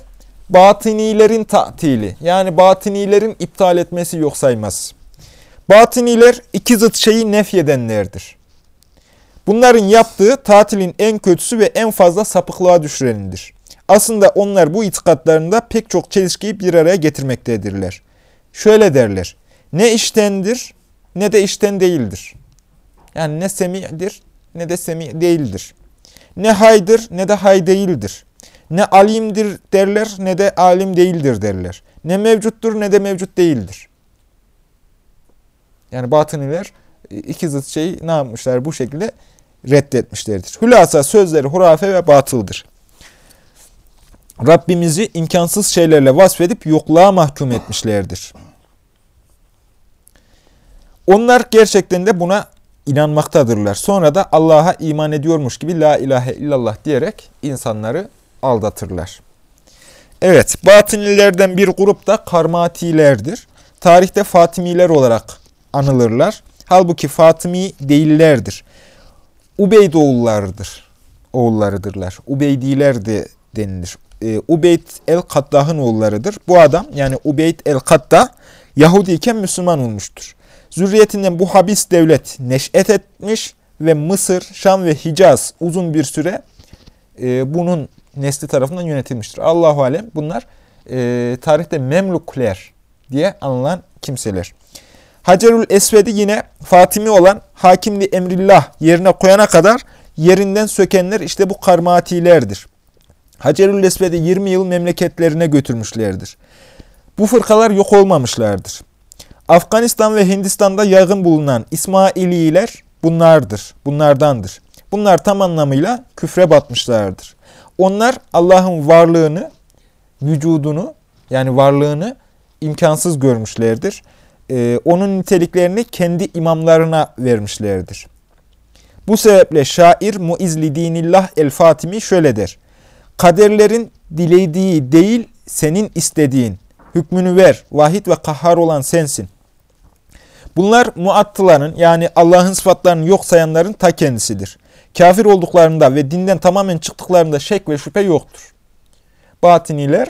batinilerin tatili yani batinilerin iptal etmesi yok sayması. Batiniler iki zıt şeyi nefyedenlerdir. Bunların yaptığı tatilin en kötüsü ve en fazla sapıklığa düşürenidir. Aslında onlar bu itikatlarında pek çok çelişkiyi bir araya getirmektedirler. Şöyle derler, ne iştendir ne de işten değildir. Yani ne semi'dir ne de semi değildir. Ne haydır ne de hay değildir. Ne alimdir derler ne de alim değildir derler. Ne mevcuttur ne de mevcut değildir. Yani batıniler iki zıt şeyi ne yapmışlar bu şekilde reddetmişlerdir. Hülasa sözleri hurafe ve batıldır. Rabbimizi imkansız şeylerle vasfedip yokluğa mahkum etmişlerdir. Onlar gerçekten de buna inanmaktadırlar. Sonra da Allah'a iman ediyormuş gibi la ilahe illallah diyerek insanları aldatırlar. Evet, batinilerden bir grup da karmatilerdir. Tarihte Fatimiler olarak anılırlar. Halbuki Fatimi değillerdir. Ubeyd oğullarıdır. Oğullarıdırlar. Ubeydiler de denilir. E, Ubeyd el-Kaddah'ın oğullarıdır. Bu adam yani Ubeyd el-Kaddah Yahudi iken Müslüman olmuştur. Zürriyetinden bu habis devlet neş'et etmiş ve Mısır, Şam ve Hicaz uzun bir süre e, bunun nesli tarafından yönetilmiştir. Allahu alem bunlar e, tarihte Memlukler diye anılan kimseler. Hacerül Esved'i yine Fatimi olan Hakimli Emrillah yerine koyana kadar yerinden sökenler işte bu karmatilerdir. Hacerül Esved'i 20 yıl memleketlerine götürmüşlerdir. Bu fırkalar yok olmamışlardır. Afganistan ve Hindistan'da yaygın bulunan İsmaililer bunlardır, bunlardandır. Bunlar tam anlamıyla küfre batmışlardır. Onlar Allah'ın varlığını, vücudunu yani varlığını imkansız görmüşlerdir. Ee, onun niteliklerini kendi imamlarına vermişlerdir. Bu sebeple şair Muizli Dinillah el-Fatimi şöyle der. Kaderlerin dilediği değil, senin istediğin. Hükmünü ver, vahid ve kahhar olan sensin. Bunlar muattıların yani Allah'ın sıfatlarını yok sayanların ta kendisidir. Kafir olduklarında ve dinden tamamen çıktıklarında şek ve şüphe yoktur. Batiniler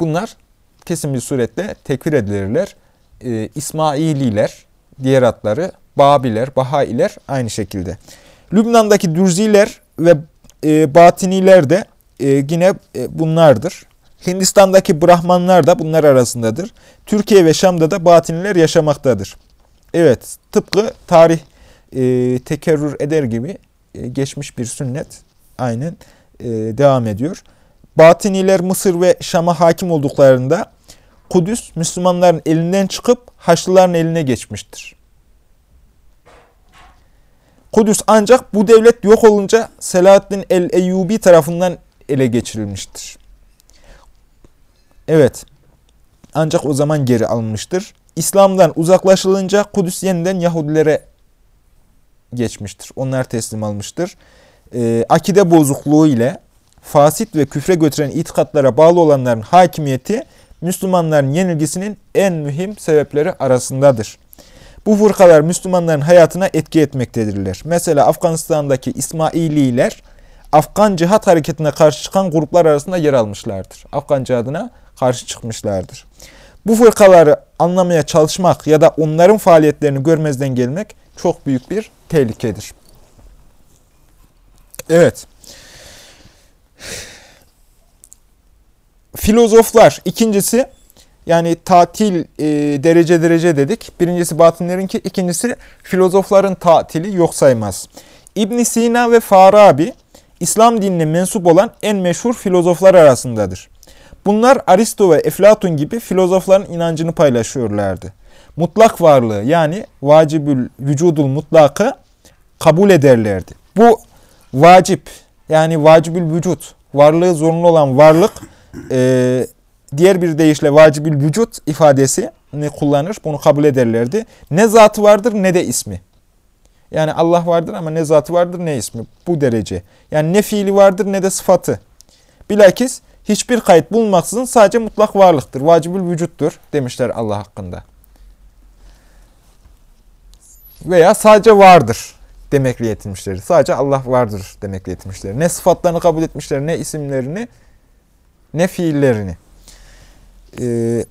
bunlar kesin bir suretle tekfir edilirler. Ee, İsmaililer, diğer adları Babiler, Bahailer aynı şekilde. Lübnan'daki Dürziler ve e, Batiniler de e, yine e, bunlardır. Hindistan'daki Brahmanlar da bunlar arasındadır. Türkiye ve Şam'da da batiniler yaşamaktadır. Evet, tıpkı tarih e, tekerrür eder gibi e, geçmiş bir sünnet aynen e, devam ediyor. Batiniler Mısır ve Şam'a hakim olduklarında Kudüs Müslümanların elinden çıkıp Haçlıların eline geçmiştir. Kudüs ancak bu devlet yok olunca Selahaddin el-Eyyubi tarafından ele geçirilmiştir. Evet. Ancak o zaman geri alınmıştır. İslam'dan uzaklaşılınca Kudüs yeniden Yahudilere geçmiştir. Onlar teslim almıştır. E, akide bozukluğu ile fasit ve küfre götüren itikatlara bağlı olanların hakimiyeti Müslümanların yenilgisinin en mühim sebepleri arasındadır. Bu fırkalar Müslümanların hayatına etki etmektedirler. Mesela Afganistan'daki İsmaililer Afgan cihat hareketine karşı çıkan gruplar arasında yer almışlardır. Afgan cihadına karşı çıkmışlardır. Bu fırkaları anlamaya çalışmak ya da onların faaliyetlerini görmezden gelmek çok büyük bir tehlikedir. Evet. Filozoflar ikincisi yani tatil e, derece derece dedik. Birincisi batinlerinki, ikincisi filozofların tatili yok saymaz. İbn Sina ve Farabi İslam dinine mensup olan en meşhur filozoflar arasındadır. Bunlar Aristo ve Eflatun gibi filozofların inancını paylaşıyorlardı. Mutlak varlığı yani vacibül vücudul mutlakı kabul ederlerdi. Bu vacip yani vacibül vücut, varlığı zorunlu olan varlık, e, diğer bir deyişle vacibül vücut ifadesi ne kullanır, bunu kabul ederlerdi. Ne zatı vardır ne de ismi. Yani Allah vardır ama ne zatı vardır ne ismi. Bu derece. Yani ne fiili vardır ne de sıfatı. Bilakis hiçbir kayıt bulunmaksızın sadece mutlak varlıktır. Vacibül vücuttur demişler Allah hakkında. Veya sadece vardır demekle yetinmişler. Sadece Allah vardır demekle yetinmişler. Ne sıfatlarını kabul etmişler, ne isimlerini, ne fiillerini. Ee,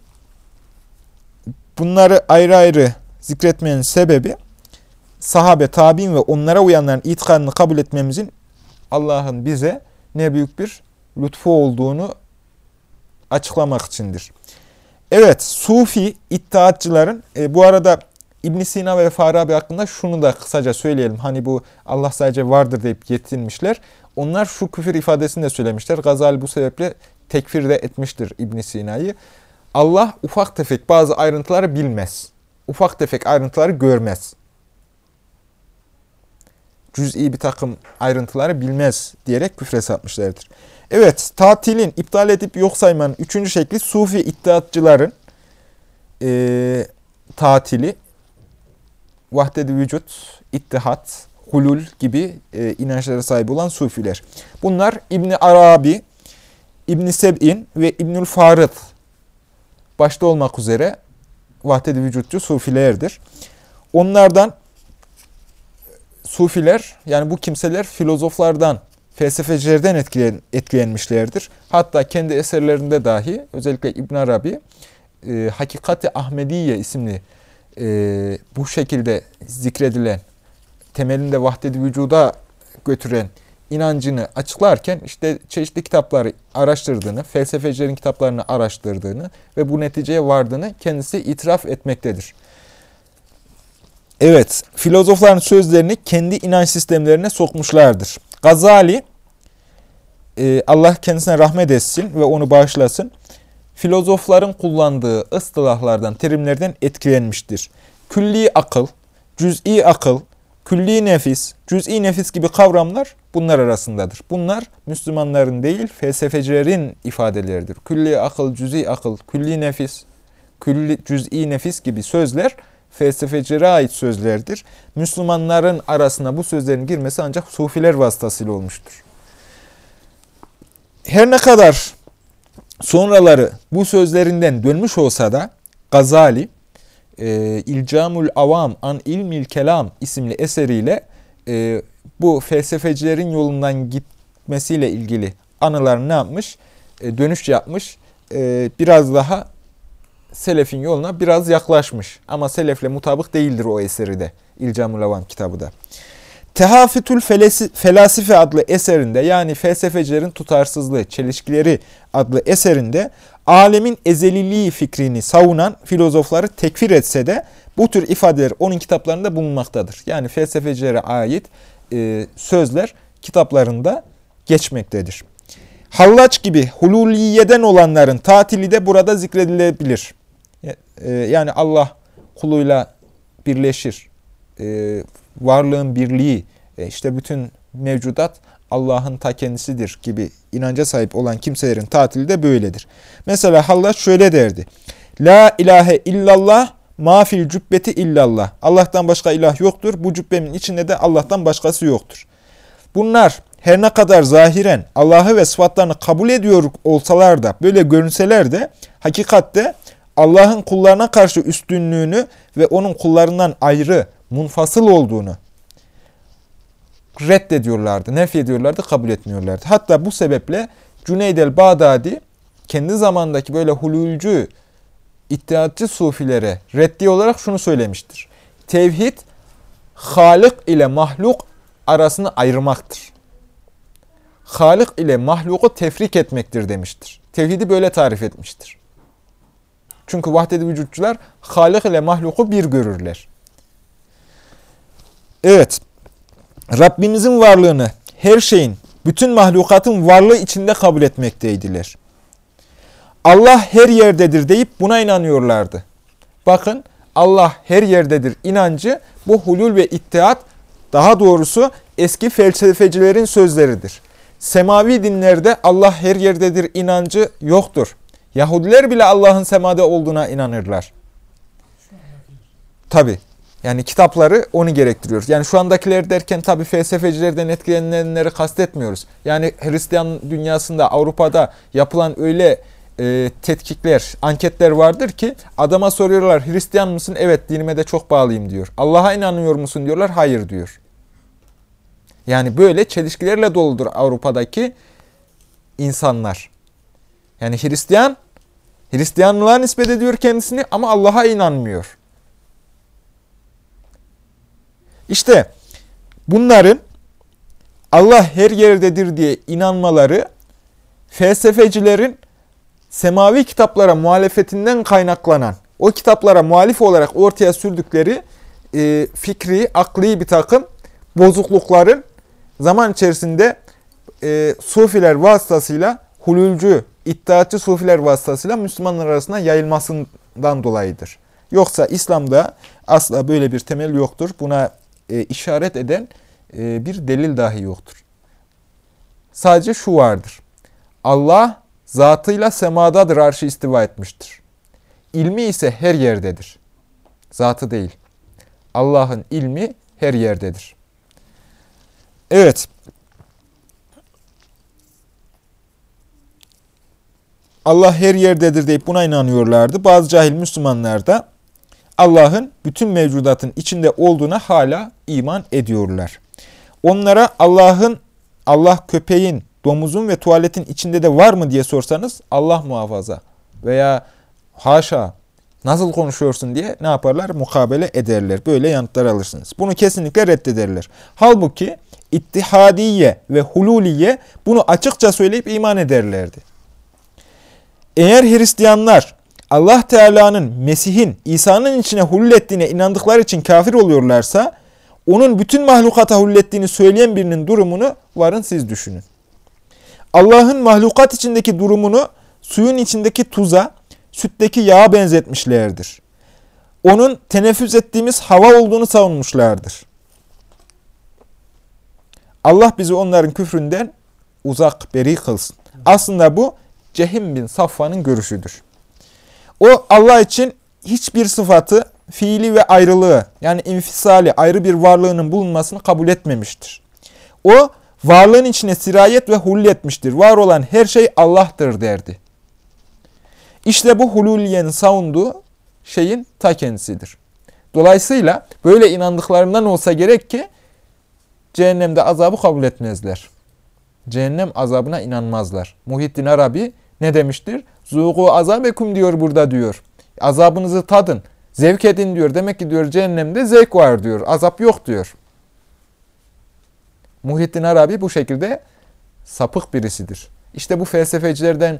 bunları ayrı ayrı zikretmenin sebebi sahabe, tabi'in ve onlara uyanların itikadını kabul etmemizin Allah'ın bize ne büyük bir lütfu olduğunu açıklamak içindir. Evet, Sufi iddiatçıların, e, bu arada ibn Sina ve Farabi hakkında şunu da kısaca söyleyelim. Hani bu Allah sadece vardır deyip yetinmişler. Onlar şu küfür ifadesini de söylemişler. Gazali bu sebeple tekfir de etmiştir ibn Sina'yı. Allah ufak tefek bazı ayrıntıları bilmez. Ufak tefek ayrıntıları görmez. Cüz'i bir takım ayrıntıları bilmez diyerek küfre satmışlardır. Evet, tatilin iptal edip yok saymanın üçüncü şekli Sufi iddiatçıların e, tatili, vahdet-i vücut, ittihat, hulul gibi e, inançlara sahip olan Sufiler. Bunlar İbni Arabi, İbni Seb'in ve İbnül Farid başta olmak üzere vahdet-i vücutçu Sufilerdir. Onlardan Sufiler, yani bu kimseler filozoflardan, felsefecilerden etkilen, etkilenmişlerdir. Hatta kendi eserlerinde dahi, özellikle İbn Arabi, e, Hakikati Ahmediye isimli e, bu şekilde zikredilen, temelinde vahdet vücuda götüren inancını açıklarken işte çeşitli kitapları araştırdığını, felsefecilerin kitaplarını araştırdığını ve bu neticeye vardığını kendisi itiraf etmektedir. Evet, filozofların sözlerini kendi inanç sistemlerine sokmuşlardır. Gazali, e, Allah kendisine rahmet etsin ve onu bağışlasın, filozofların kullandığı ıstılahlardan, terimlerden etkilenmiştir. Külli akıl, cüz'i akıl, külli nefis, cüz'i nefis gibi kavramlar bunlar arasındadır. Bunlar Müslümanların değil, felsefecilerin ifadeleridir. Külli akıl, cüz'i akıl, külli nefis, külli cüz'i nefis gibi sözler felsefecilere ait sözlerdir. Müslümanların arasına bu sözlerin girmesi ancak sufiler vasıtasıyla olmuştur. Her ne kadar sonraları bu sözlerinden dönmüş olsa da Gazali, e, İlcamul Avam an İlmil Kelam isimli eseriyle e, bu felsefecilerin yolundan gitmesiyle ilgili anılarını ne yapmış? E, dönüş yapmış. E, biraz daha selefin yoluna biraz yaklaşmış. Ama selefle mutabık değildir o eseri de. İlcamul Avam kitabı da. Tehafitül Felasife adlı eserinde yani felsefecilerin tutarsızlığı, çelişkileri adlı eserinde alemin ezeliliği fikrini savunan filozofları tekfir etse de bu tür ifadeler onun kitaplarında bulunmaktadır. Yani felsefecilere ait e, sözler kitaplarında geçmektedir. Hallaç gibi hululiyeden olanların tatili de burada zikredilebilir. E, yani Allah kuluyla birleşir. E, varlığın birliği, e, işte bütün mevcudat Allah'ın ta kendisidir gibi inanca sahip olan kimselerin tatili de böyledir. Mesela Hallaç şöyle derdi. La ilahe illallah ma fil cübbeti illallah. Allah'tan başka ilah yoktur. Bu cübbemin içinde de Allah'tan başkası yoktur. Bunlar her ne kadar zahiren Allah'ı ve sıfatlarını kabul ediyor olsalar da, böyle görünseler de, hakikatte Allah'ın kullarına karşı üstünlüğünü ve onun kullarından ayrı, munfasıl olduğunu reddediyorlardı, nef ediyorlardı, kabul etmiyorlardı. Hatta bu sebeple Cüneyd el-Bağdadi kendi zamandaki böyle hululcu, iddiatçı sufilere reddi olarak şunu söylemiştir. Tevhid, Halık ile mahluk arasını ayırmaktır. Halık ile mahluku tefrik etmektir demiştir. Tevhidi böyle tarif etmiştir. Çünkü vahdet-i vücutçular Halık ile mahluku bir görürler. Evet, Rabbimizin varlığını her şeyin, bütün mahlukatın varlığı içinde kabul etmekteydiler. Allah her yerdedir deyip buna inanıyorlardı. Bakın Allah her yerdedir inancı bu hulul ve ittihat daha doğrusu eski felsefecilerin sözleridir. Semavi dinlerde Allah her yerdedir inancı yoktur. Yahudiler bile Allah'ın semada olduğuna inanırlar. Tabi. Yani kitapları onu gerektiriyor. Yani şu andakiler derken tabi felsefecilerden etkilenenleri kastetmiyoruz. Yani Hristiyan dünyasında, Avrupa'da yapılan öyle e, tetkikler, anketler vardır ki adama soruyorlar Hristiyan mısın? Evet dinime de çok bağlıyım diyor. Allah'a inanıyor musun diyorlar. Hayır diyor. Yani böyle çelişkilerle doludur Avrupa'daki insanlar. Yani Hristiyan, Hristiyanlığa nispet ediyor kendisini ama Allah'a inanmıyor. İşte bunların Allah her yerdedir diye inanmaları felsefecilerin semavi kitaplara muhalefetinden kaynaklanan, o kitaplara muhalif olarak ortaya sürdükleri e, fikri, akli bir takım bozuklukların zaman içerisinde e, sufiler vasıtasıyla hululcu, iddiatçı sufiler vasıtasıyla Müslümanlar arasında yayılmasından dolayıdır. Yoksa İslam'da asla böyle bir temel yoktur. Buna e, işaret eden e, bir delil dahi yoktur. Sadece şu vardır. Allah zatıyla semadadır, arşı istiva etmiştir. İlmi ise her yerdedir. Zatı değil. Allah'ın ilmi her yerdedir. Evet. Allah her yerdedir deyip buna inanıyorlardı. Bazı cahil Müslümanlar da Allah'ın bütün mevcudatın içinde olduğuna hala iman ediyorlar. Onlara Allah'ın, Allah köpeğin, domuzun ve tuvaletin içinde de var mı diye sorsanız Allah muhafaza veya haşa nasıl konuşuyorsun diye ne yaparlar? Mukabele ederler. Böyle yanıtlar alırsınız. Bunu kesinlikle reddederler. Halbuki ittihadiye ve hululiye bunu açıkça söyleyip iman ederlerdi. Eğer Hristiyanlar Allah Teala'nın Mesih'in İsa'nın içine hulul ettiğine inandıkları için kafir oluyorlarsa onun bütün mahlukata hullettiğini söyleyen birinin durumunu varın siz düşünün. Allah'ın mahlukat içindeki durumunu suyun içindeki tuza, sütteki yağa benzetmişlerdir. Onun teneffüs ettiğimiz hava olduğunu savunmuşlardır. Allah bizi onların küfründen uzak, beri kılsın. Aslında bu Cehim bin Safvan'ın görüşüdür. O Allah için hiçbir sıfatı, fiili ve ayrılığı yani infisali, ayrı bir varlığının bulunmasını kabul etmemiştir. O varlığın içine sirayet ve hulliyetmiştir. Var olan her şey Allah'tır derdi. İşte bu hululiyenin savunduğu şeyin ta kendisidir. Dolayısıyla böyle inandıklarından olsa gerek ki cehennemde azabı kabul etmezler. Cehennem azabına inanmazlar. Muhittin Arabi ne demiştir? Zuğu azabekum diyor burada diyor. Azabınızı tadın, zevk edin diyor. Demek ki diyor cehennemde zevk var diyor. Azap yok diyor. Muhittin Arabi bu şekilde sapık birisidir. İşte bu felsefecilerden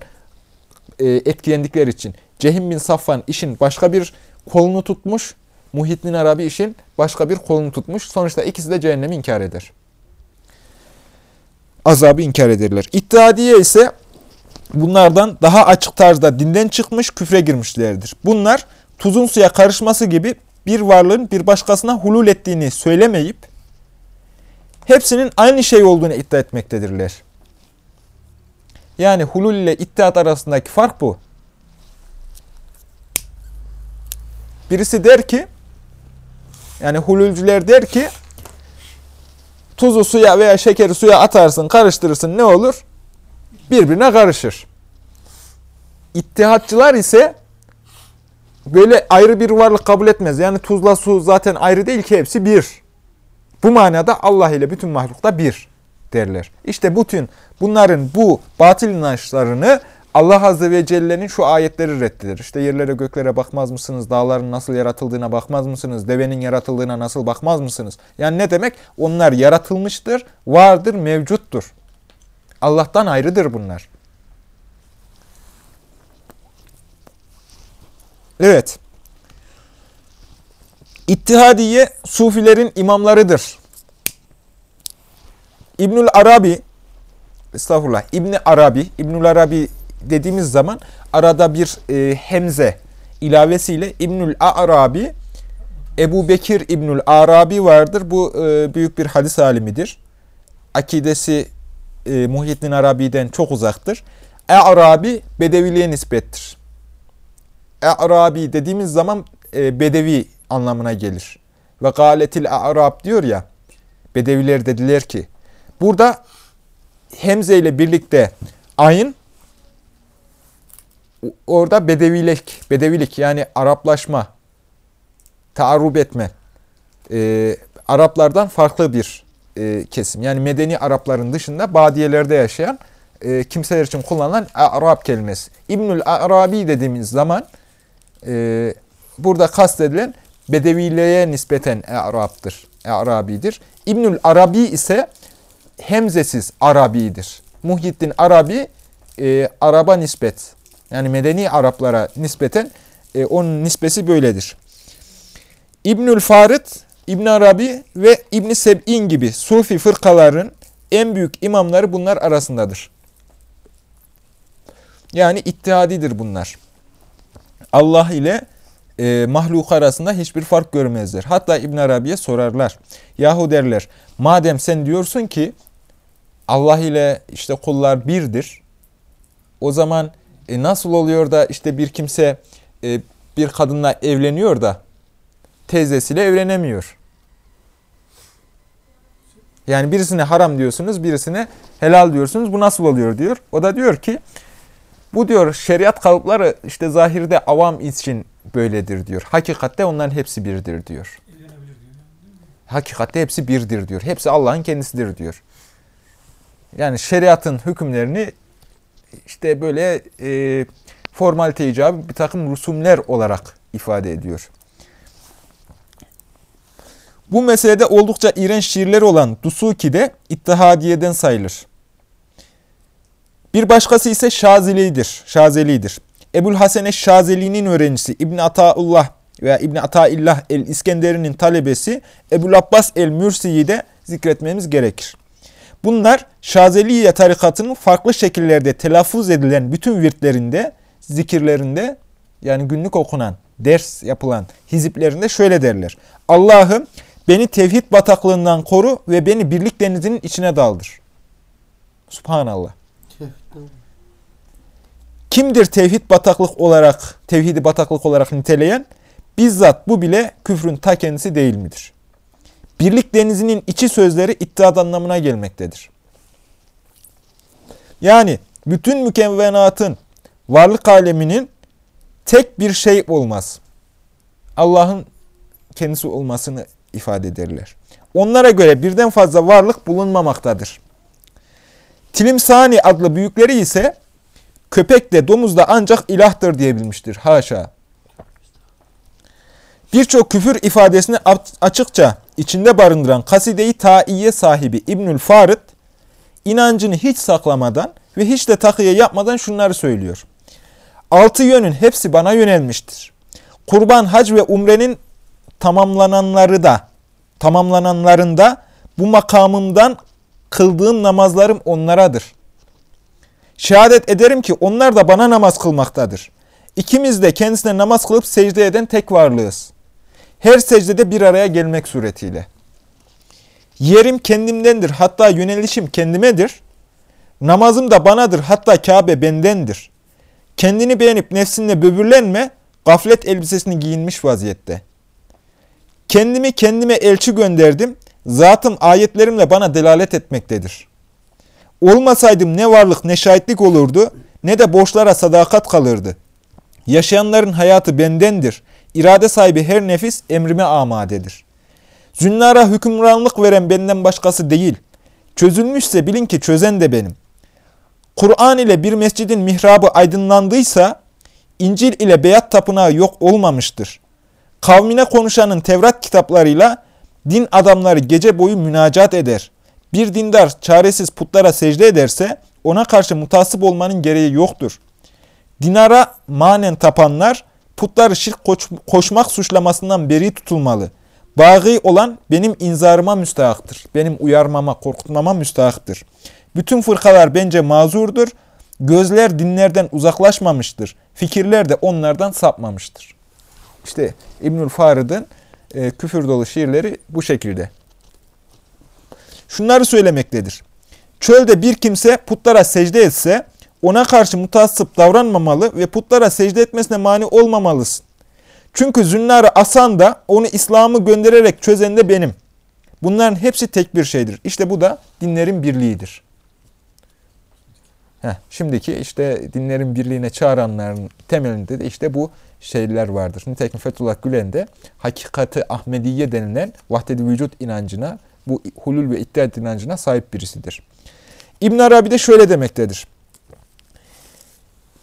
e, etkilendikleri için Cehim bin Safvan işin başka bir kolunu tutmuş, Muhittin Arabi işin başka bir kolunu tutmuş. Sonuçta ikisi de cehennemi inkar eder. Azabı inkar ederler. İttihadiye ise bunlardan daha açık tarzda dinden çıkmış, küfre girmişlerdir. Bunlar tuzun suya karışması gibi bir varlığın bir başkasına hulul ettiğini söylemeyip hepsinin aynı şey olduğunu iddia etmektedirler. Yani hulul ile iddiat arasındaki fark bu. Birisi der ki, yani hululcüler der ki, tuzu suya veya şekeri suya atarsın, karıştırırsın ne olur? Birbirine karışır. İttihatçılar ise böyle ayrı bir varlık kabul etmez. Yani tuzla su zaten ayrı değil ki hepsi bir. Bu manada Allah ile bütün mahlukta bir derler. İşte bütün bunların bu batıl inançlarını Allah Azze ve Celle'nin şu ayetleri reddilir. İşte yerlere göklere bakmaz mısınız? Dağların nasıl yaratıldığına bakmaz mısınız? Devenin yaratıldığına nasıl bakmaz mısınız? Yani ne demek? Onlar yaratılmıştır, vardır, mevcuttur. Allah'tan ayrıdır bunlar. Evet. İttihadiye sufilerin imamlarıdır. İbnül Arabi estağfurullah İbni Arabi İbnül Arabi dediğimiz zaman arada bir e, hemze ilavesiyle İbnül Arabi Ebu Bekir İbnül Arabi vardır. Bu e, büyük bir hadis alimidir. Akidesi e, Muhyiddin Arabi'den çok uzaktır. E-Arabi Bedeviliğe nispettir. E-Arabi dediğimiz zaman e, Bedevi anlamına gelir. Ve galetil Arab diyor ya, Bedeviler dediler ki, burada Hemze ile birlikte ayın, orada bedevilik, bedevilik yani Araplaşma, taarrub etme, e, Araplardan farklı bir e, kesim. Yani medeni Arapların dışında badiyelerde yaşayan e, kimseler için kullanılan Arap kelimesi. İbnül Arabi dediğimiz zaman e, burada kastedilen Bedeviliğe nispeten Arap'tır. Arabi'dir. İbnül Arabi ise hemzesiz Arabi'dir. Muhyiddin Arabi e, Arap'a nispet. Yani medeni Araplara nispeten e, onun nispesi böyledir. İbnül Farid, İbn Arabi ve İbn Seb'in gibi Sufi fırkaların en büyük imamları bunlar arasındadır. Yani ittihadidir bunlar. Allah ile e, mahluk arasında hiçbir fark görmezler. Hatta İbn Arabi'ye sorarlar. Yahu derler, madem sen diyorsun ki Allah ile işte kullar birdir. O zaman e, nasıl oluyor da işte bir kimse e, bir kadınla evleniyor da teyzesiyle evlenemiyor? Yani birisine haram diyorsunuz, birisine helal diyorsunuz. Bu nasıl oluyor diyor. O da diyor ki bu diyor şeriat kalıpları işte zahirde avam için böyledir diyor. Hakikatte onların hepsi birdir diyor. Hakikatte hepsi birdir diyor. Hepsi Allah'ın kendisidir diyor. Yani şeriatın hükümlerini işte böyle e, formalite icabı bir takım rusumler olarak ifade ediyor. Bu meselede oldukça iğrenç şiirleri olan Dusuki de İttihadiye'den sayılır. Bir başkası ise Şazeli'dir. Şazeli'dir. Ebul Hasene Şazeli'nin öğrencisi İbn Ataullah veya İbn Ataillah el-İskenderi'nin talebesi Ebul Abbas el-Mürsi'yi de zikretmemiz gerekir. Bunlar Şazeliye tarikatının farklı şekillerde telaffuz edilen bütün virtlerinde, zikirlerinde yani günlük okunan, ders yapılan hiziplerinde şöyle derler. Allah'ım beni tevhid bataklığından koru ve beni birlik denizinin içine daldır. Subhanallah. Kimdir tevhid bataklık olarak, tevhidi bataklık olarak niteleyen? Bizzat bu bile küfrün ta kendisi değil midir? Birlik denizinin içi sözleri iddiat anlamına gelmektedir. Yani bütün mükevvenatın, varlık aleminin tek bir şey olmaz. Allah'ın kendisi olmasını ifade ederler. Onlara göre birden fazla varlık bulunmamaktadır. Tilimsani adlı büyükleri ise köpek de domuz da ancak ilahtır diyebilmiştir. Haşa. Birçok küfür ifadesini açıkça içinde barındıran kaside-i taiye sahibi İbnül Farid, inancını hiç saklamadan ve hiç de takıya yapmadan şunları söylüyor. Altı yönün hepsi bana yönelmiştir. Kurban, hac ve umrenin tamamlananları da, tamamlananlarında bu makamımdan kıldığım namazlarım onlaradır. Şehadet ederim ki onlar da bana namaz kılmaktadır. İkimiz de kendisine namaz kılıp secde eden tek varlığız. Her secdede bir araya gelmek suretiyle. Yerim kendimdendir, hatta yönelişim kendimedir. Namazım da banadır, hatta Kabe bendendir. Kendini beğenip nefsinle böbürlenme, gaflet elbisesini giyinmiş vaziyette. Kendimi kendime elçi gönderdim, zatım ayetlerimle bana delalet etmektedir. Olmasaydım ne varlık ne şahitlik olurdu, ne de borçlara sadakat kalırdı. Yaşayanların hayatı bendendir. İrade sahibi her nefis emrime amadedir. Zünnara hükümranlık veren benden başkası değil. Çözülmüşse bilin ki çözen de benim. Kur'an ile bir mescidin mihrabı aydınlandıysa, İncil ile beyat tapınağı yok olmamıştır. Kavmine konuşanın Tevrat kitaplarıyla din adamları gece boyu münacat eder. Bir dindar çaresiz putlara secde ederse ona karşı mutasip olmanın gereği yoktur. Dinara manen tapanlar putları şirk koş, koşmak suçlamasından beri tutulmalı. Bağı olan benim inzarıma müstahaktır. Benim uyarmama, korkutmama müstahaktır. Bütün fırkalar bence mazurdur. Gözler dinlerden uzaklaşmamıştır. Fikirler de onlardan sapmamıştır. İşte İbnül Farid'in e, küfür dolu şiirleri bu şekilde. Şunları söylemektedir. Çölde bir kimse putlara secde etse ona karşı mutassıp davranmamalı ve putlara secde etmesine mani olmamalısın. Çünkü zünnarı asan da onu İslam'ı göndererek çözen de benim. Bunların hepsi tek bir şeydir. İşte bu da dinlerin birliğidir. Heh, şimdiki işte dinlerin birliğine çağıranların temelinde de işte bu şeyler vardır. Nitekim Fethullah Gülen de hakikati Ahmediye denilen vahdet-i vücut inancına, bu hulul ve iddiat inancına sahip birisidir. İbn Arabi de şöyle demektedir.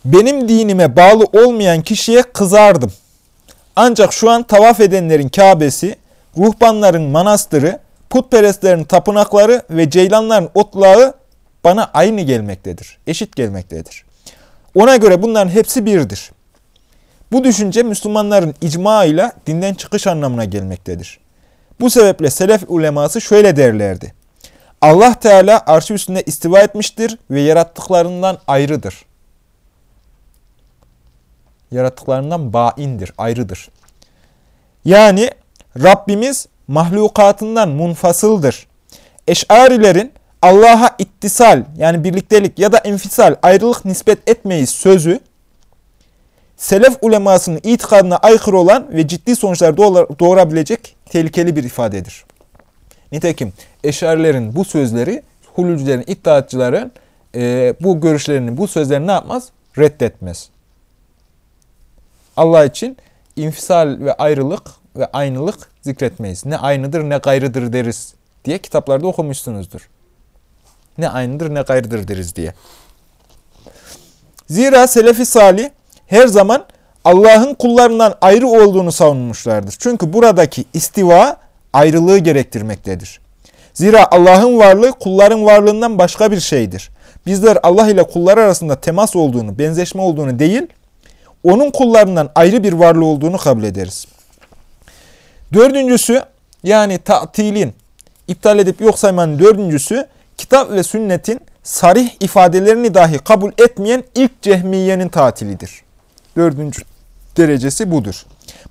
Benim dinime bağlı olmayan kişiye kızardım. Ancak şu an tavaf edenlerin Kabe'si, ruhbanların manastırı, putperestlerin tapınakları ve ceylanların otlağı bana aynı gelmektedir, eşit gelmektedir. Ona göre bunların hepsi birdir. Bu düşünce Müslümanların icma ile dinden çıkış anlamına gelmektedir. Bu sebeple selef uleması şöyle derlerdi. Allah Teala arşı üstünde istiva etmiştir ve yarattıklarından ayrıdır. Yarattıklarından baindir, ayrıdır. Yani Rabbimiz mahlukatından munfasıldır. Eş'arilerin Allah'a ittisal yani birliktelik ya da enfisal ayrılık nispet etmeyiz sözü selef ulemasının itikadına aykırı olan ve ciddi sonuçlar doğurabilecek tehlikeli bir ifadedir. Nitekim eşarilerin bu sözleri hululcuların, iddiatçıların e, bu görüşlerini, bu sözlerini ne yapmaz? Reddetmez. Allah için infisal ve ayrılık ve aynılık zikretmeyiz. Ne aynıdır ne gayrıdır deriz diye kitaplarda okumuşsunuzdur. Ne aynıdır ne gayrıdır deriz diye. Zira Selefi Salih her zaman Allah'ın kullarından ayrı olduğunu savunmuşlardır. Çünkü buradaki istiva ayrılığı gerektirmektedir. Zira Allah'ın varlığı kulların varlığından başka bir şeydir. Bizler Allah ile kullar arasında temas olduğunu, benzeşme olduğunu değil, onun kullarından ayrı bir varlığı olduğunu kabul ederiz. Dördüncüsü, yani ta'tilin, iptal edip yok saymanın dördüncüsü, kitap ve sünnetin sarih ifadelerini dahi kabul etmeyen ilk cehmiyenin tatilidir. Dördüncü derecesi budur.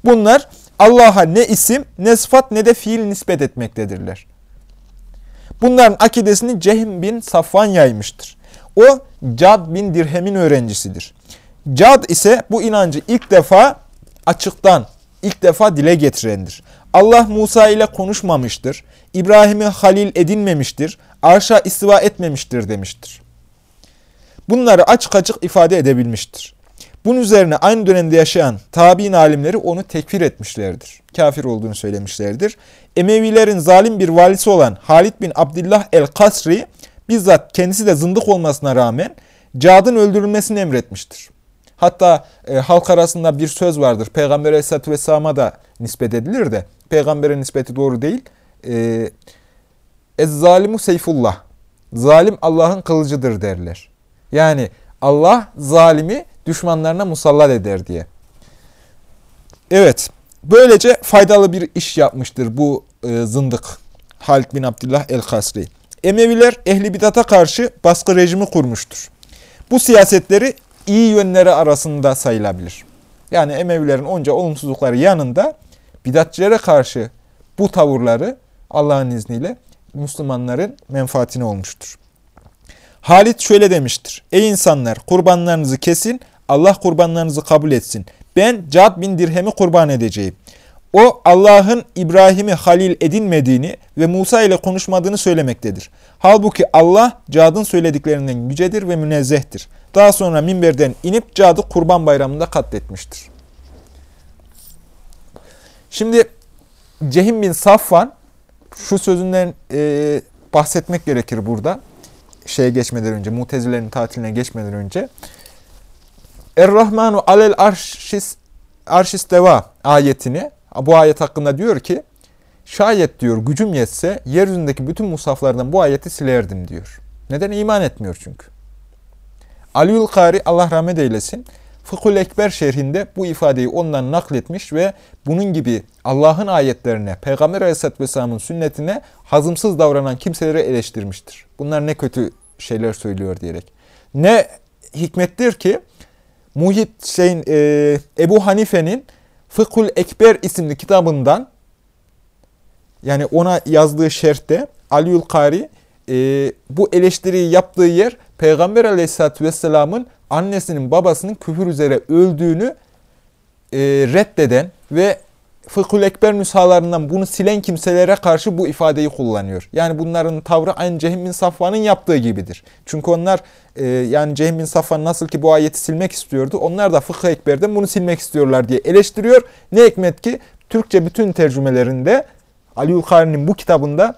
Bunlar Allah'a ne isim, ne sıfat, ne de fiil nispet etmektedirler. Bunların akidesini Cehm bin Safvan yaymıştır. O Cad bin Dirhem'in öğrencisidir. Cad ise bu inancı ilk defa açıktan, ilk defa dile getirendir. Allah Musa ile konuşmamıştır. İbrahim'i halil edinmemiştir. Arşa istiva etmemiştir demiştir. Bunları açık açık ifade edebilmiştir. Bunun üzerine aynı dönemde yaşayan tabi'in alimleri onu tekfir etmişlerdir. Kafir olduğunu söylemişlerdir. Emevilerin zalim bir valisi olan Halid bin Abdullah el-Kasri bizzat kendisi de zındık olmasına rağmen Cad'ın öldürülmesini emretmiştir. Hatta e, halk arasında bir söz vardır. Peygamber Aleyhisselatü Vesselam'a da nispet edilir de peygambere nispeti doğru değil. E, Ez-zalimu seyfullah. Zalim Allah'ın kılıcıdır derler. Yani Allah zalimi düşmanlarına musallat eder diye. Evet, böylece faydalı bir iş yapmıştır bu e, zındık Halid bin Abdullah el-Kasri. Emeviler ehli bidata karşı baskı rejimi kurmuştur. Bu siyasetleri iyi yönleri arasında sayılabilir. Yani Emevilerin onca olumsuzlukları yanında bidatçilere karşı bu tavırları Allah'ın izniyle Müslümanların menfaatine olmuştur. Halit şöyle demiştir. Ey insanlar kurbanlarınızı kesin, Allah kurbanlarınızı kabul etsin. Ben Cad bin Dirhem'i kurban edeceğim. O Allah'ın İbrahim'i halil edinmediğini ve Musa ile konuşmadığını söylemektedir. Halbuki Allah Cad'ın söylediklerinden yücedir ve münezzehtir. Daha sonra minberden inip Cad'ı kurban bayramında katletmiştir. Şimdi Cehim bin Safvan şu sözünden e, bahsetmek gerekir burada. Şeye geçmeden önce, mutezilerin tatiline geçmeden önce. Er-Rahmanu alel arşis, arşis deva ayetini, bu ayet hakkında diyor ki, şayet diyor gücüm yetse yeryüzündeki bütün musaflardan bu ayeti silerdim diyor. Neden? iman etmiyor çünkü. Aliül Kari Allah rahmet eylesin. Fıkhul Ekber şerhinde bu ifadeyi ondan nakletmiş ve bunun gibi Allah'ın ayetlerine, Peygamber Aleyhisselatü Vesselam'ın sünnetine hazımsız davranan kimseleri eleştirmiştir. Bunlar ne kötü şeyler söylüyor diyerek. Ne hikmettir ki Muhit şeyin, e, Ebu Hanife'nin Fıkhul Ekber isimli kitabından yani ona yazdığı şerhte Aliül Kari e, bu eleştiriyi yaptığı yer Peygamber Aleyhisselatü Vesselam'ın annesinin babasının küfür üzere öldüğünü e, reddeden ve Fıkhul Ekber nüshalarından bunu silen kimselere karşı bu ifadeyi kullanıyor. Yani bunların tavrı aynı Cehim bin Safvan'ın yaptığı gibidir. Çünkü onlar e, yani Cehim bin Safvan nasıl ki bu ayeti silmek istiyordu. Onlar da Fıkhı Ekber'den bunu silmek istiyorlar diye eleştiriyor. Ne hikmet ki Türkçe bütün tercümelerinde Ali Ulkari'nin bu kitabında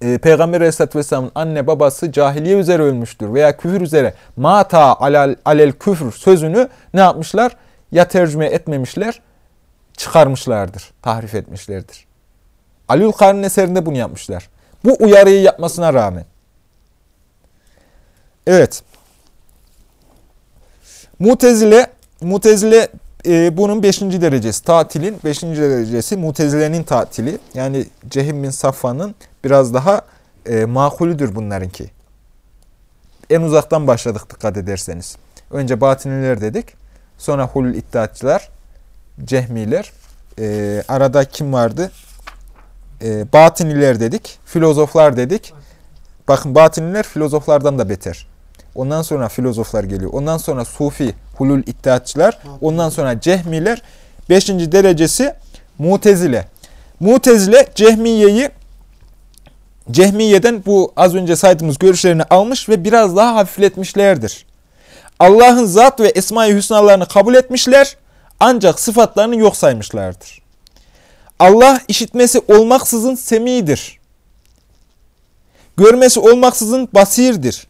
e, Peygamber Aleyhisselatü Vesselam'ın anne babası cahiliye üzere ölmüştür veya küfür üzere mata alel, alel küfür sözünü ne yapmışlar? Ya tercüme etmemişler, çıkarmışlardır, tahrif etmişlerdir. Aliül Karn'ın eserinde bunu yapmışlar. Bu uyarıyı yapmasına rağmen. Evet. Mutezile, Mutezile e, bunun beşinci derecesi. Tatilin beşinci derecesi Mutezile'nin tatili. Yani Cehim bin Safvan'ın biraz daha e, makulüdür bunlarınki. En uzaktan başladık dikkat ederseniz. Önce batiniler dedik. Sonra hulul iddiatçılar, cehmiler. E, arada kim vardı? E, batiniler dedik. Filozoflar dedik. Bakın batiniler filozoflardan da beter. Ondan sonra filozoflar geliyor. Ondan sonra sufi, hulul iddiatçılar. Ondan sonra cehmiler. Beşinci derecesi mutezile. Mutezile cehmiyeyi Cehmiye'den bu az önce saydığımız görüşlerini almış ve biraz daha hafifletmişlerdir. Allah'ın zat ve esma-i hüsnalarını kabul etmişler ancak sıfatlarını yok saymışlardır. Allah işitmesi olmaksızın semidir. Görmesi olmaksızın basirdir.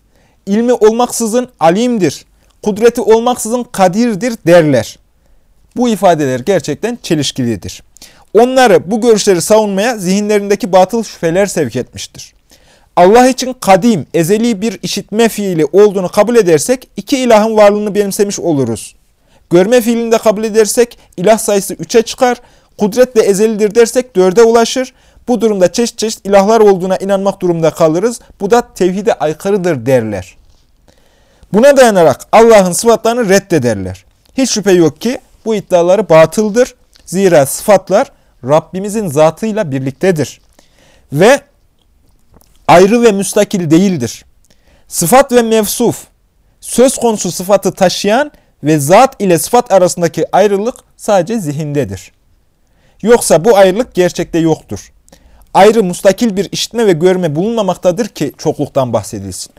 İlmi olmaksızın alimdir. Kudreti olmaksızın kadirdir derler. Bu ifadeler gerçekten çelişkilidir. Onları bu görüşleri savunmaya zihinlerindeki batıl şüpheler sevk etmiştir. Allah için kadim, ezeli bir işitme fiili olduğunu kabul edersek iki ilahın varlığını benimsemiş oluruz. Görme fiilini kabul edersek ilah sayısı üçe çıkar, kudret de ezelidir dersek dörde ulaşır. Bu durumda çeşit çeşit ilahlar olduğuna inanmak durumunda kalırız. Bu da tevhide aykırıdır derler. Buna dayanarak Allah'ın sıfatlarını reddederler. Hiç şüphe yok ki bu iddiaları batıldır. Zira sıfatlar Rabbimizin zatıyla birliktedir. Ve ayrı ve müstakil değildir. Sıfat ve mevsuf, söz konusu sıfatı taşıyan ve zat ile sıfat arasındaki ayrılık sadece zihindedir. Yoksa bu ayrılık gerçekte yoktur. Ayrı mustakil bir işitme ve görme bulunmamaktadır ki çokluktan bahsedilsin.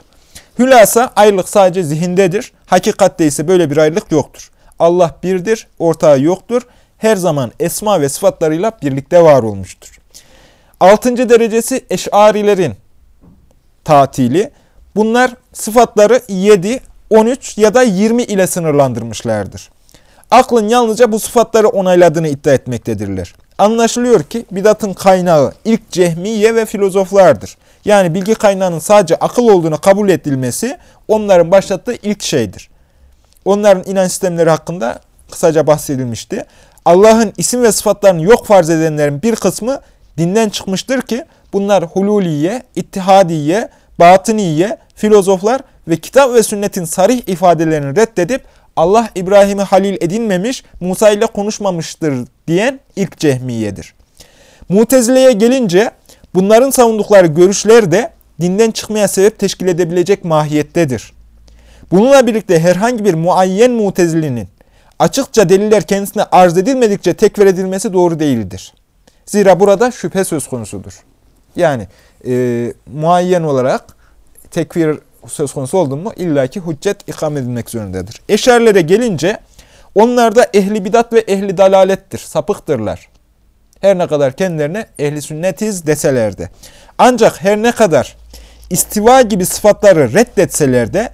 Hülasa ayrılık sadece zihindedir. Hakikatte ise böyle bir ayrılık yoktur. Allah birdir, ortağı yoktur her zaman esma ve sıfatlarıyla birlikte var olmuştur. Altıncı derecesi eşarilerin tatili. Bunlar sıfatları 7, 13 ya da 20 ile sınırlandırmışlardır. Aklın yalnızca bu sıfatları onayladığını iddia etmektedirler. Anlaşılıyor ki bidatın kaynağı ilk cehmiye ve filozoflardır. Yani bilgi kaynağının sadece akıl olduğunu kabul edilmesi onların başlattığı ilk şeydir. Onların inanç sistemleri hakkında kısaca bahsedilmişti. Allah'ın isim ve sıfatlarını yok farz edenlerin bir kısmı dinden çıkmıştır ki bunlar hululiye, ittihadiye, batıniye, filozoflar ve kitap ve sünnetin sarih ifadelerini reddedip Allah İbrahim'i halil edinmemiş, Musa ile konuşmamıştır diyen ilk cehmiyedir. Mutezile'ye gelince bunların savundukları görüşler de dinden çıkmaya sebep teşkil edebilecek mahiyettedir. Bununla birlikte herhangi bir muayyen mutezilinin açıkça deliller kendisine arz edilmedikçe tekfir edilmesi doğru değildir. Zira burada şüphe söz konusudur. Yani e, muayyen olarak tekfir söz konusu oldu mu illaki hüccet ikam edilmek zorundadır. Eşerlere gelince onlar da ehli bidat ve ehli dalalettir, sapıktırlar. Her ne kadar kendilerine ehli sünnetiz deseler de. Ancak her ne kadar istiva gibi sıfatları reddetseler de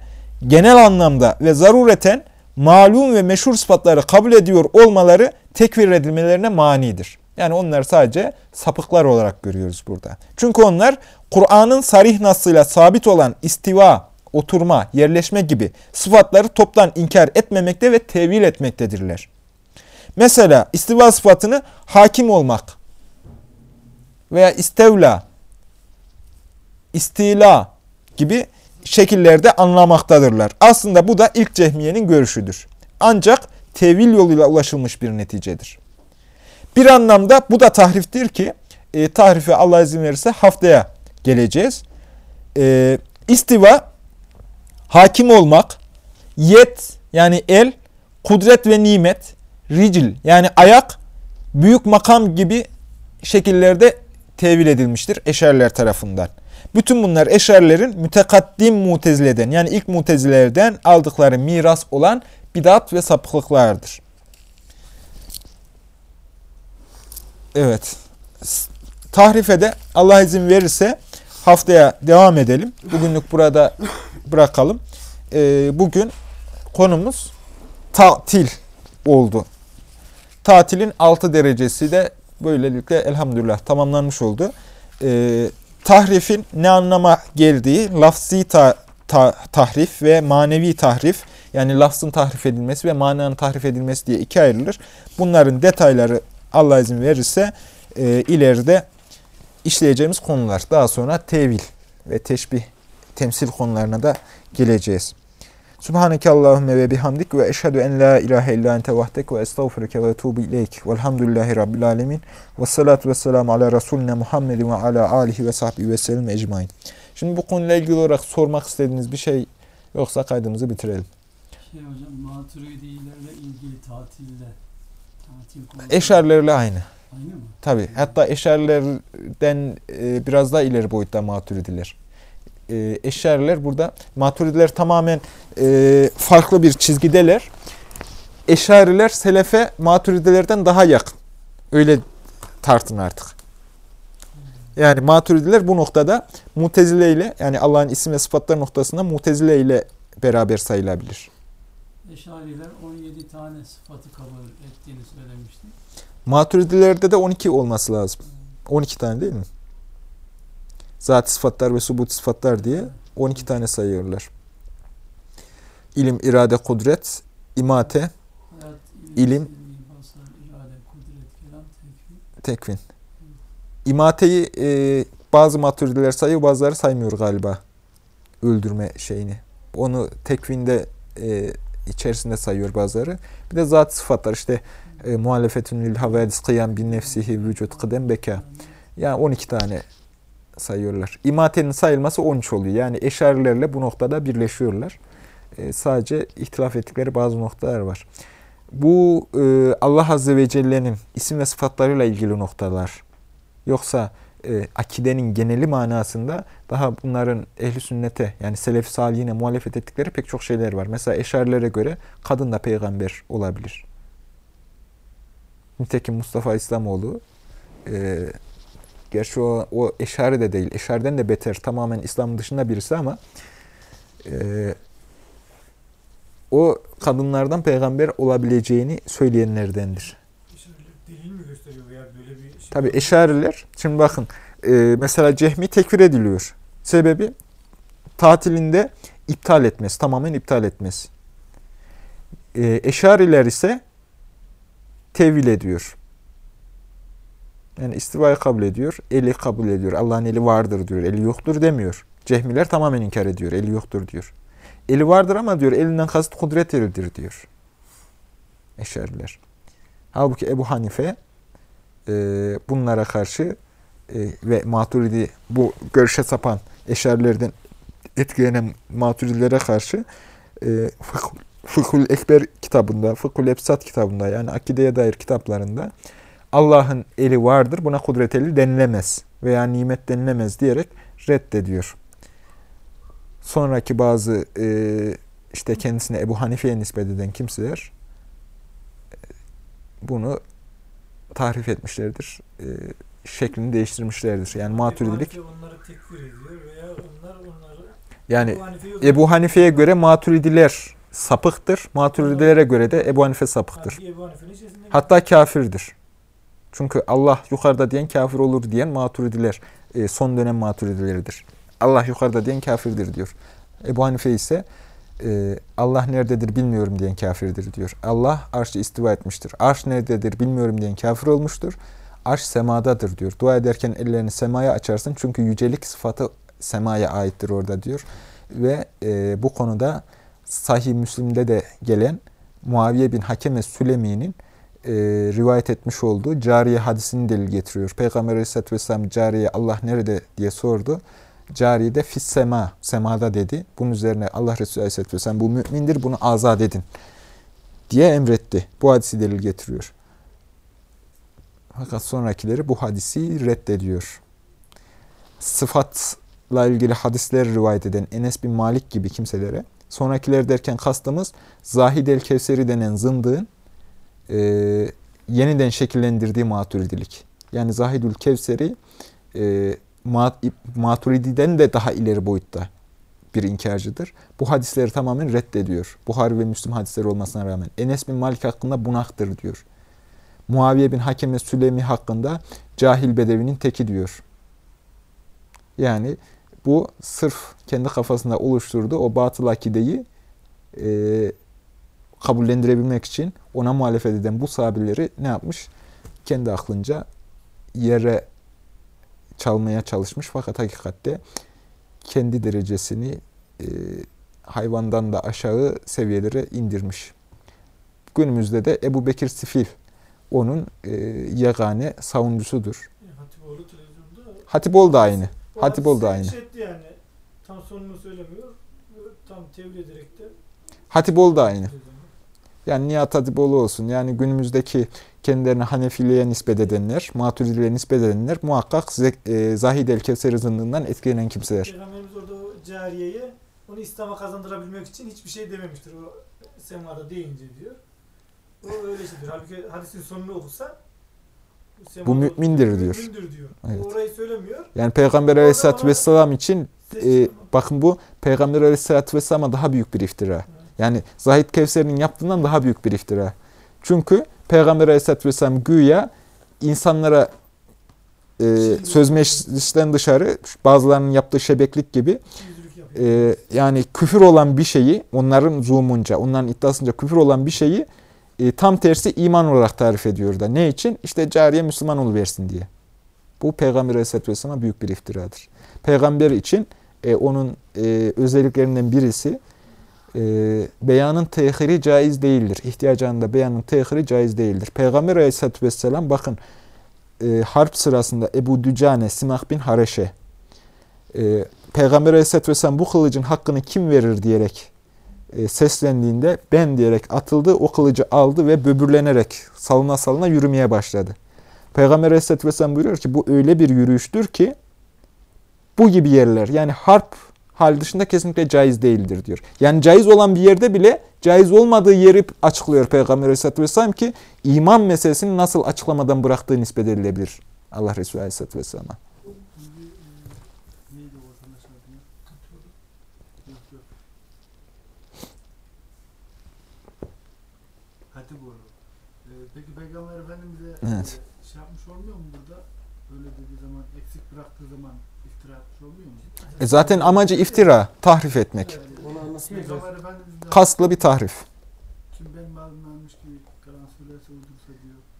genel anlamda ve zarureten malum ve meşhur sıfatları kabul ediyor olmaları tekfir edilmelerine manidir. Yani onlar sadece sapıklar olarak görüyoruz burada. Çünkü onlar Kur'an'ın sarih nasıyla sabit olan istiva, oturma, yerleşme gibi sıfatları toptan inkar etmemekte ve tevil etmektedirler. Mesela istiva sıfatını hakim olmak veya istevla, istila gibi şekillerde anlamaktadırlar. Aslında bu da ilk cehmiyenin görüşüdür. Ancak tevil yoluyla ulaşılmış bir neticedir. Bir anlamda bu da tahriftir ki, e, tahrife Allah izin verirse haftaya geleceğiz. E, istiva, hakim olmak, yet yani el, kudret ve nimet, ricil yani ayak, büyük makam gibi şekillerde tevil edilmiştir eşerler tarafından. Bütün bunlar eşerlerin mütekaddim mutezileden yani ilk mutezilerden aldıkları miras olan bidat ve sapıklıklardır. Evet. Tahrifede Allah izin verirse haftaya devam edelim. Bugünlük burada bırakalım. Ee, bugün konumuz tatil oldu. Tatilin altı derecesi de böylelikle elhamdülillah tamamlanmış oldu. Ee, tahrifin ne anlama geldiği, lafzi ta, ta, tahrif ve manevi tahrif, yani lafzın tahrif edilmesi ve mananın tahrif edilmesi diye iki ayrılır. Bunların detayları Allah izin verirse e, ileride işleyeceğimiz konular. Daha sonra tevil ve teşbih, temsil konularına da geleceğiz. Subhaneke Allahümme ve bihamdik ve eşhedü en la ilahe illa ente vahdek ve estağfurike ve etubu ileyk. Velhamdülillahi Rabbil alemin. Ve salatu ve selamu ala Resulüne Muhammedin ve ala alihi ve sahbihi ve sellem ecmain. Şimdi bu konuyla ilgili olarak sormak istediğiniz bir şey yoksa kaydımızı bitirelim. Şey hocam maturidilerle ilgili tatilde tatil Eşerlerle aynı. Aynı mı? Tabi. Hatta eşerlerden e, biraz daha ileri boyutta maturidiler. E, eşerler burada, maturidiler tamamen e, farklı bir çizgideler. Eşariler selefe maturidilerden daha yakın. Öyle tartın artık. Yani maturidiler bu noktada mutezile ile yani Allah'ın isim ve sıfatlar noktasında mutezile ile beraber sayılabilir. Eşariler 17 tane sıfatı kabul ettiğini söylemişti. Maturidilerde de 12 olması lazım. 12 tane değil mi? Zat sıfatlar ve subut sıfatlar diye 12 tane sayıyorlar. İlim, irade, kudret, imate, İlim. tekvin. İmateyi e, bazı maturidiler sayıyor, bazıları saymıyor galiba. Öldürme şeyini. Onu tekvinde e, içerisinde sayıyor bazıları. Bir de zat sıfatlar işte e, muhalefetün lil havadis kıyam bin nefsihi vücut kıdem beka. Yani 12 tane sayıyorlar. İmatenin sayılması 13 oluyor. Yani eşarilerle bu noktada birleşiyorlar. E, sadece ihtilaf ettikleri bazı noktalar var. Bu e, Allah Azze ve Celle'nin isim ve sıfatlarıyla ilgili noktalar. Yoksa e, akidenin geneli manasında daha bunların ehli sünnete yani selef salihine muhalefet ettikleri pek çok şeyler var. Mesela eşarilere göre kadın da peygamber olabilir. Nitekim Mustafa İslamoğlu e, gerçi o, o eşari de değil. Eşariden de beter. Tamamen İslam dışında birisi ama e, o kadınlardan peygamber olabileceğini söyleyenlerdendir. Delil mi gösteriyor veya böyle bir şey? Tabi eşariler, şimdi bakın e, mesela Cehmi tekfir ediliyor. Sebebi tatilinde iptal etmesi, tamamen iptal etmesi. E, eşariler ise tevil ediyor. Yani istivayı kabul ediyor, eli kabul ediyor. Allah'ın eli vardır diyor, eli yoktur demiyor. Cehmiler tamamen inkar ediyor, eli yoktur diyor. Eli vardır ama diyor, elinden kasıt kudret elidir diyor. Eşariler. Halbuki Ebu Hanife e, bunlara karşı e, ve Maturidi bu görüşe sapan eşarilerden etkilenen Maturidilere karşı e, Fıkh, Fıkhul Ekber kitabında, Fıkhul Ebsat kitabında yani akideye dair kitaplarında Allah'ın eli vardır, buna kudret eli denilemez veya nimet denilemez diyerek reddediyor. Sonraki bazı e, işte kendisine Ebu Hanife'ye nispet eden kimseler bunu tahrif etmişlerdir. E, şeklini değiştirmişlerdir. Yani maturidilik. Ebu Hanife onları tekfir ediyor veya onlar onları Yani Ebu Hanife'ye göre maturidiler sapıktır. Maturidilere göre de Ebu Hanife sapıktır. Hatta kafirdir. Çünkü Allah yukarıda diyen kafir olur diyen maturidiler e, son dönem maturidileridir. Allah yukarıda diyen kafirdir diyor. Ebu Hanife ise e, Allah nerededir bilmiyorum diyen kafirdir diyor. Allah arşı istiva etmiştir. Arş nerededir bilmiyorum diyen kafir olmuştur. Arş semadadır diyor. Dua ederken ellerini semaya açarsın çünkü yücelik sıfatı semaya aittir orada diyor. Ve e, bu konuda Sahih Müslim'de de gelen Muaviye bin Hakeme Sülemi'nin e, rivayet etmiş olduğu cariye hadisini delil getiriyor. Peygamber Aleyhisselatü Vesselam cariye Allah nerede diye sordu. Cariye de fis sema, semada dedi. Bunun üzerine Allah Resulü Aleyhisselatü Vesselam bu mümindir bunu azat edin diye emretti. Bu hadisi delil getiriyor. Fakat sonrakileri bu hadisi reddediyor. Sıfatla ilgili hadisler rivayet eden Enes bin Malik gibi kimselere sonrakiler derken kastımız Zahid el-Kevseri denen zındığın e, yeniden şekillendirdiği maturidilik. Yani Zahidül Kevseri e, Maturidi'den de daha ileri boyutta bir inkarcıdır. Bu hadisleri tamamen reddediyor. Buhari ve Müslim hadisleri olmasına rağmen. Enes bin Malik hakkında bunaktır diyor. Muaviye bin Hakeme Süleymi hakkında cahil bedevinin teki diyor. Yani bu sırf kendi kafasında oluşturduğu o batıl akideyi e, kabullendirebilmek için ona muhalefet eden bu sahabeleri ne yapmış? Kendi aklınca yere çalmaya çalışmış fakat hakikatte kendi derecesini e, hayvandan da aşağı seviyelere indirmiş. Günümüzde de Ebu Bekir Sifil onun e, yegane savunucusudur. Hatipoğlu televizyonda Hatibol da aynı. o Hatibol da aynı. yani. Tam sonunu söylemiyor. Tam tevil ederek de Hatibol da aynı. Yani Nihat Hatipoğlu olsun. Yani günümüzdeki kendilerini Hanefiliğe nispet edenler, Maturidiliğe nispet edenler muhakkak e, Zahid el-Kevseri zındığından etkilenen kimseler. Peygamberimiz orada o cariyeye onu İslam'a kazandırabilmek için hiçbir şey dememiştir. O semada deyince diyor. O öyle şeydir. Halbuki hadisin sonunu semada Bu mümindir diyor. Mümindir diyor. Evet. O orayı söylemiyor. Yani Peygamber Aleyhisselatü Vesselam için e, bakın bu Peygamber Aleyhisselatü Vesselam'a daha büyük bir iftira. Yani Zahid Kevser'in yaptığından daha büyük bir iftira. Çünkü Peygamber Aleyhisselatü Vesselam güya insanlara e, söz meclisten dışarı bazılarının yaptığı şebeklik gibi e, yani küfür olan bir şeyi onların zuumunca, onların iddiasınca küfür olan bir şeyi e, tam tersi iman olarak tarif ediyor da. Ne için? İşte cariye Müslüman oluversin diye. Bu Peygamber Aleyhisselatü Vesselam'a büyük bir iftiradır. Peygamber için e, onun e, özelliklerinden birisi e, beyanın tehiri caiz değildir. İhtiyacında beyanın tehiri caiz değildir. Peygamber Aleyhisselatü Vesselam bakın e, harp sırasında Ebu Dücane, Simah bin Hareşe e, Peygamber Aleyhisselatü Vesselam bu kılıcın hakkını kim verir diyerek e, seslendiğinde ben diyerek atıldı, o kılıcı aldı ve böbürlenerek salına salına yürümeye başladı. Peygamber Aleyhisselatü Vesselam buyuruyor ki bu öyle bir yürüyüştür ki bu gibi yerler yani harp hal dışında kesinlikle caiz değildir diyor. Yani caiz olan bir yerde bile caiz olmadığı yeri açıklıyor Peygamber Aleyhisselatü Vesselam ki iman meselesini nasıl açıklamadan bıraktığı nispet edilebilir Allah Resulü Aleyhisselatü Vesselam'a. Şimdi e, neydi o vatandaş adı ya? Yok yok. Hatipoğlu. E, peki Peygamber Efendimiz'e Evet. e, şey yapmış olmuyor mu burada? Öyle dediği zaman, eksik bıraktığı zaman iftira atmış olmuyor mu? E zaten amacı iftira, tahrif etmek. Kaslı bir tahrif.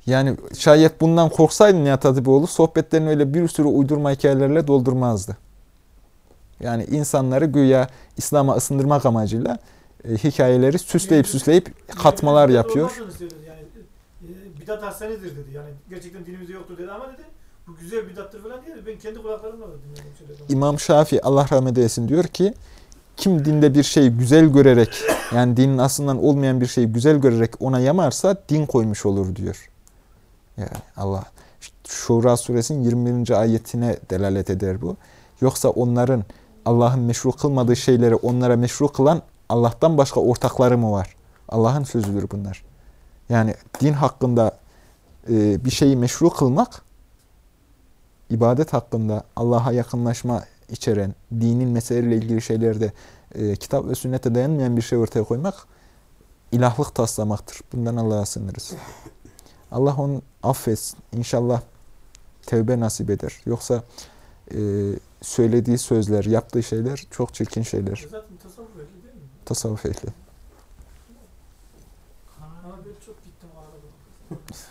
Yani şayet bundan korksaydı Nihat Hatipoğlu sohbetlerini öyle bir sürü uydurma hikayelerle doldurmazdı. Yani insanları güya İslam'a ısındırmak amacıyla e, hikayeleri süsleyip süsleyip katmalar yapıyor. Yani e, bidat hasenedir dedi. Yani gerçekten dinimizde yoktur dedi ama dedi bu güzel bidattır falan diye ben kendi kulaklarımla dinledim. İmam Şafii Allah rahmet eylesin diyor ki kim dinde bir şeyi güzel görerek yani dinin aslından olmayan bir şeyi güzel görerek ona yamarsa din koymuş olur diyor. Yani Allah Şura suresinin 21. ayetine delalet eder bu. Yoksa onların Allah'ın meşru kılmadığı şeyleri onlara meşru kılan Allah'tan başka ortakları mı var? Allah'ın sözüdür bunlar. Yani din hakkında e, bir şeyi meşru kılmak ibadet hakkında Allah'a yakınlaşma içeren, dinin meseleleriyle ilgili şeylerde e, kitap ve sünnete dayanmayan bir şey ortaya koymak ilahlık taslamaktır. Bundan Allah'a sığınırız. Allah onu affetsin. İnşallah tevbe nasip eder. Yoksa e, söylediği sözler, yaptığı şeyler çok çirkin şeyler. Zaten tasavvuf ehli değil mi? Tasavvuf ehli. Ben çok gittim ağladım.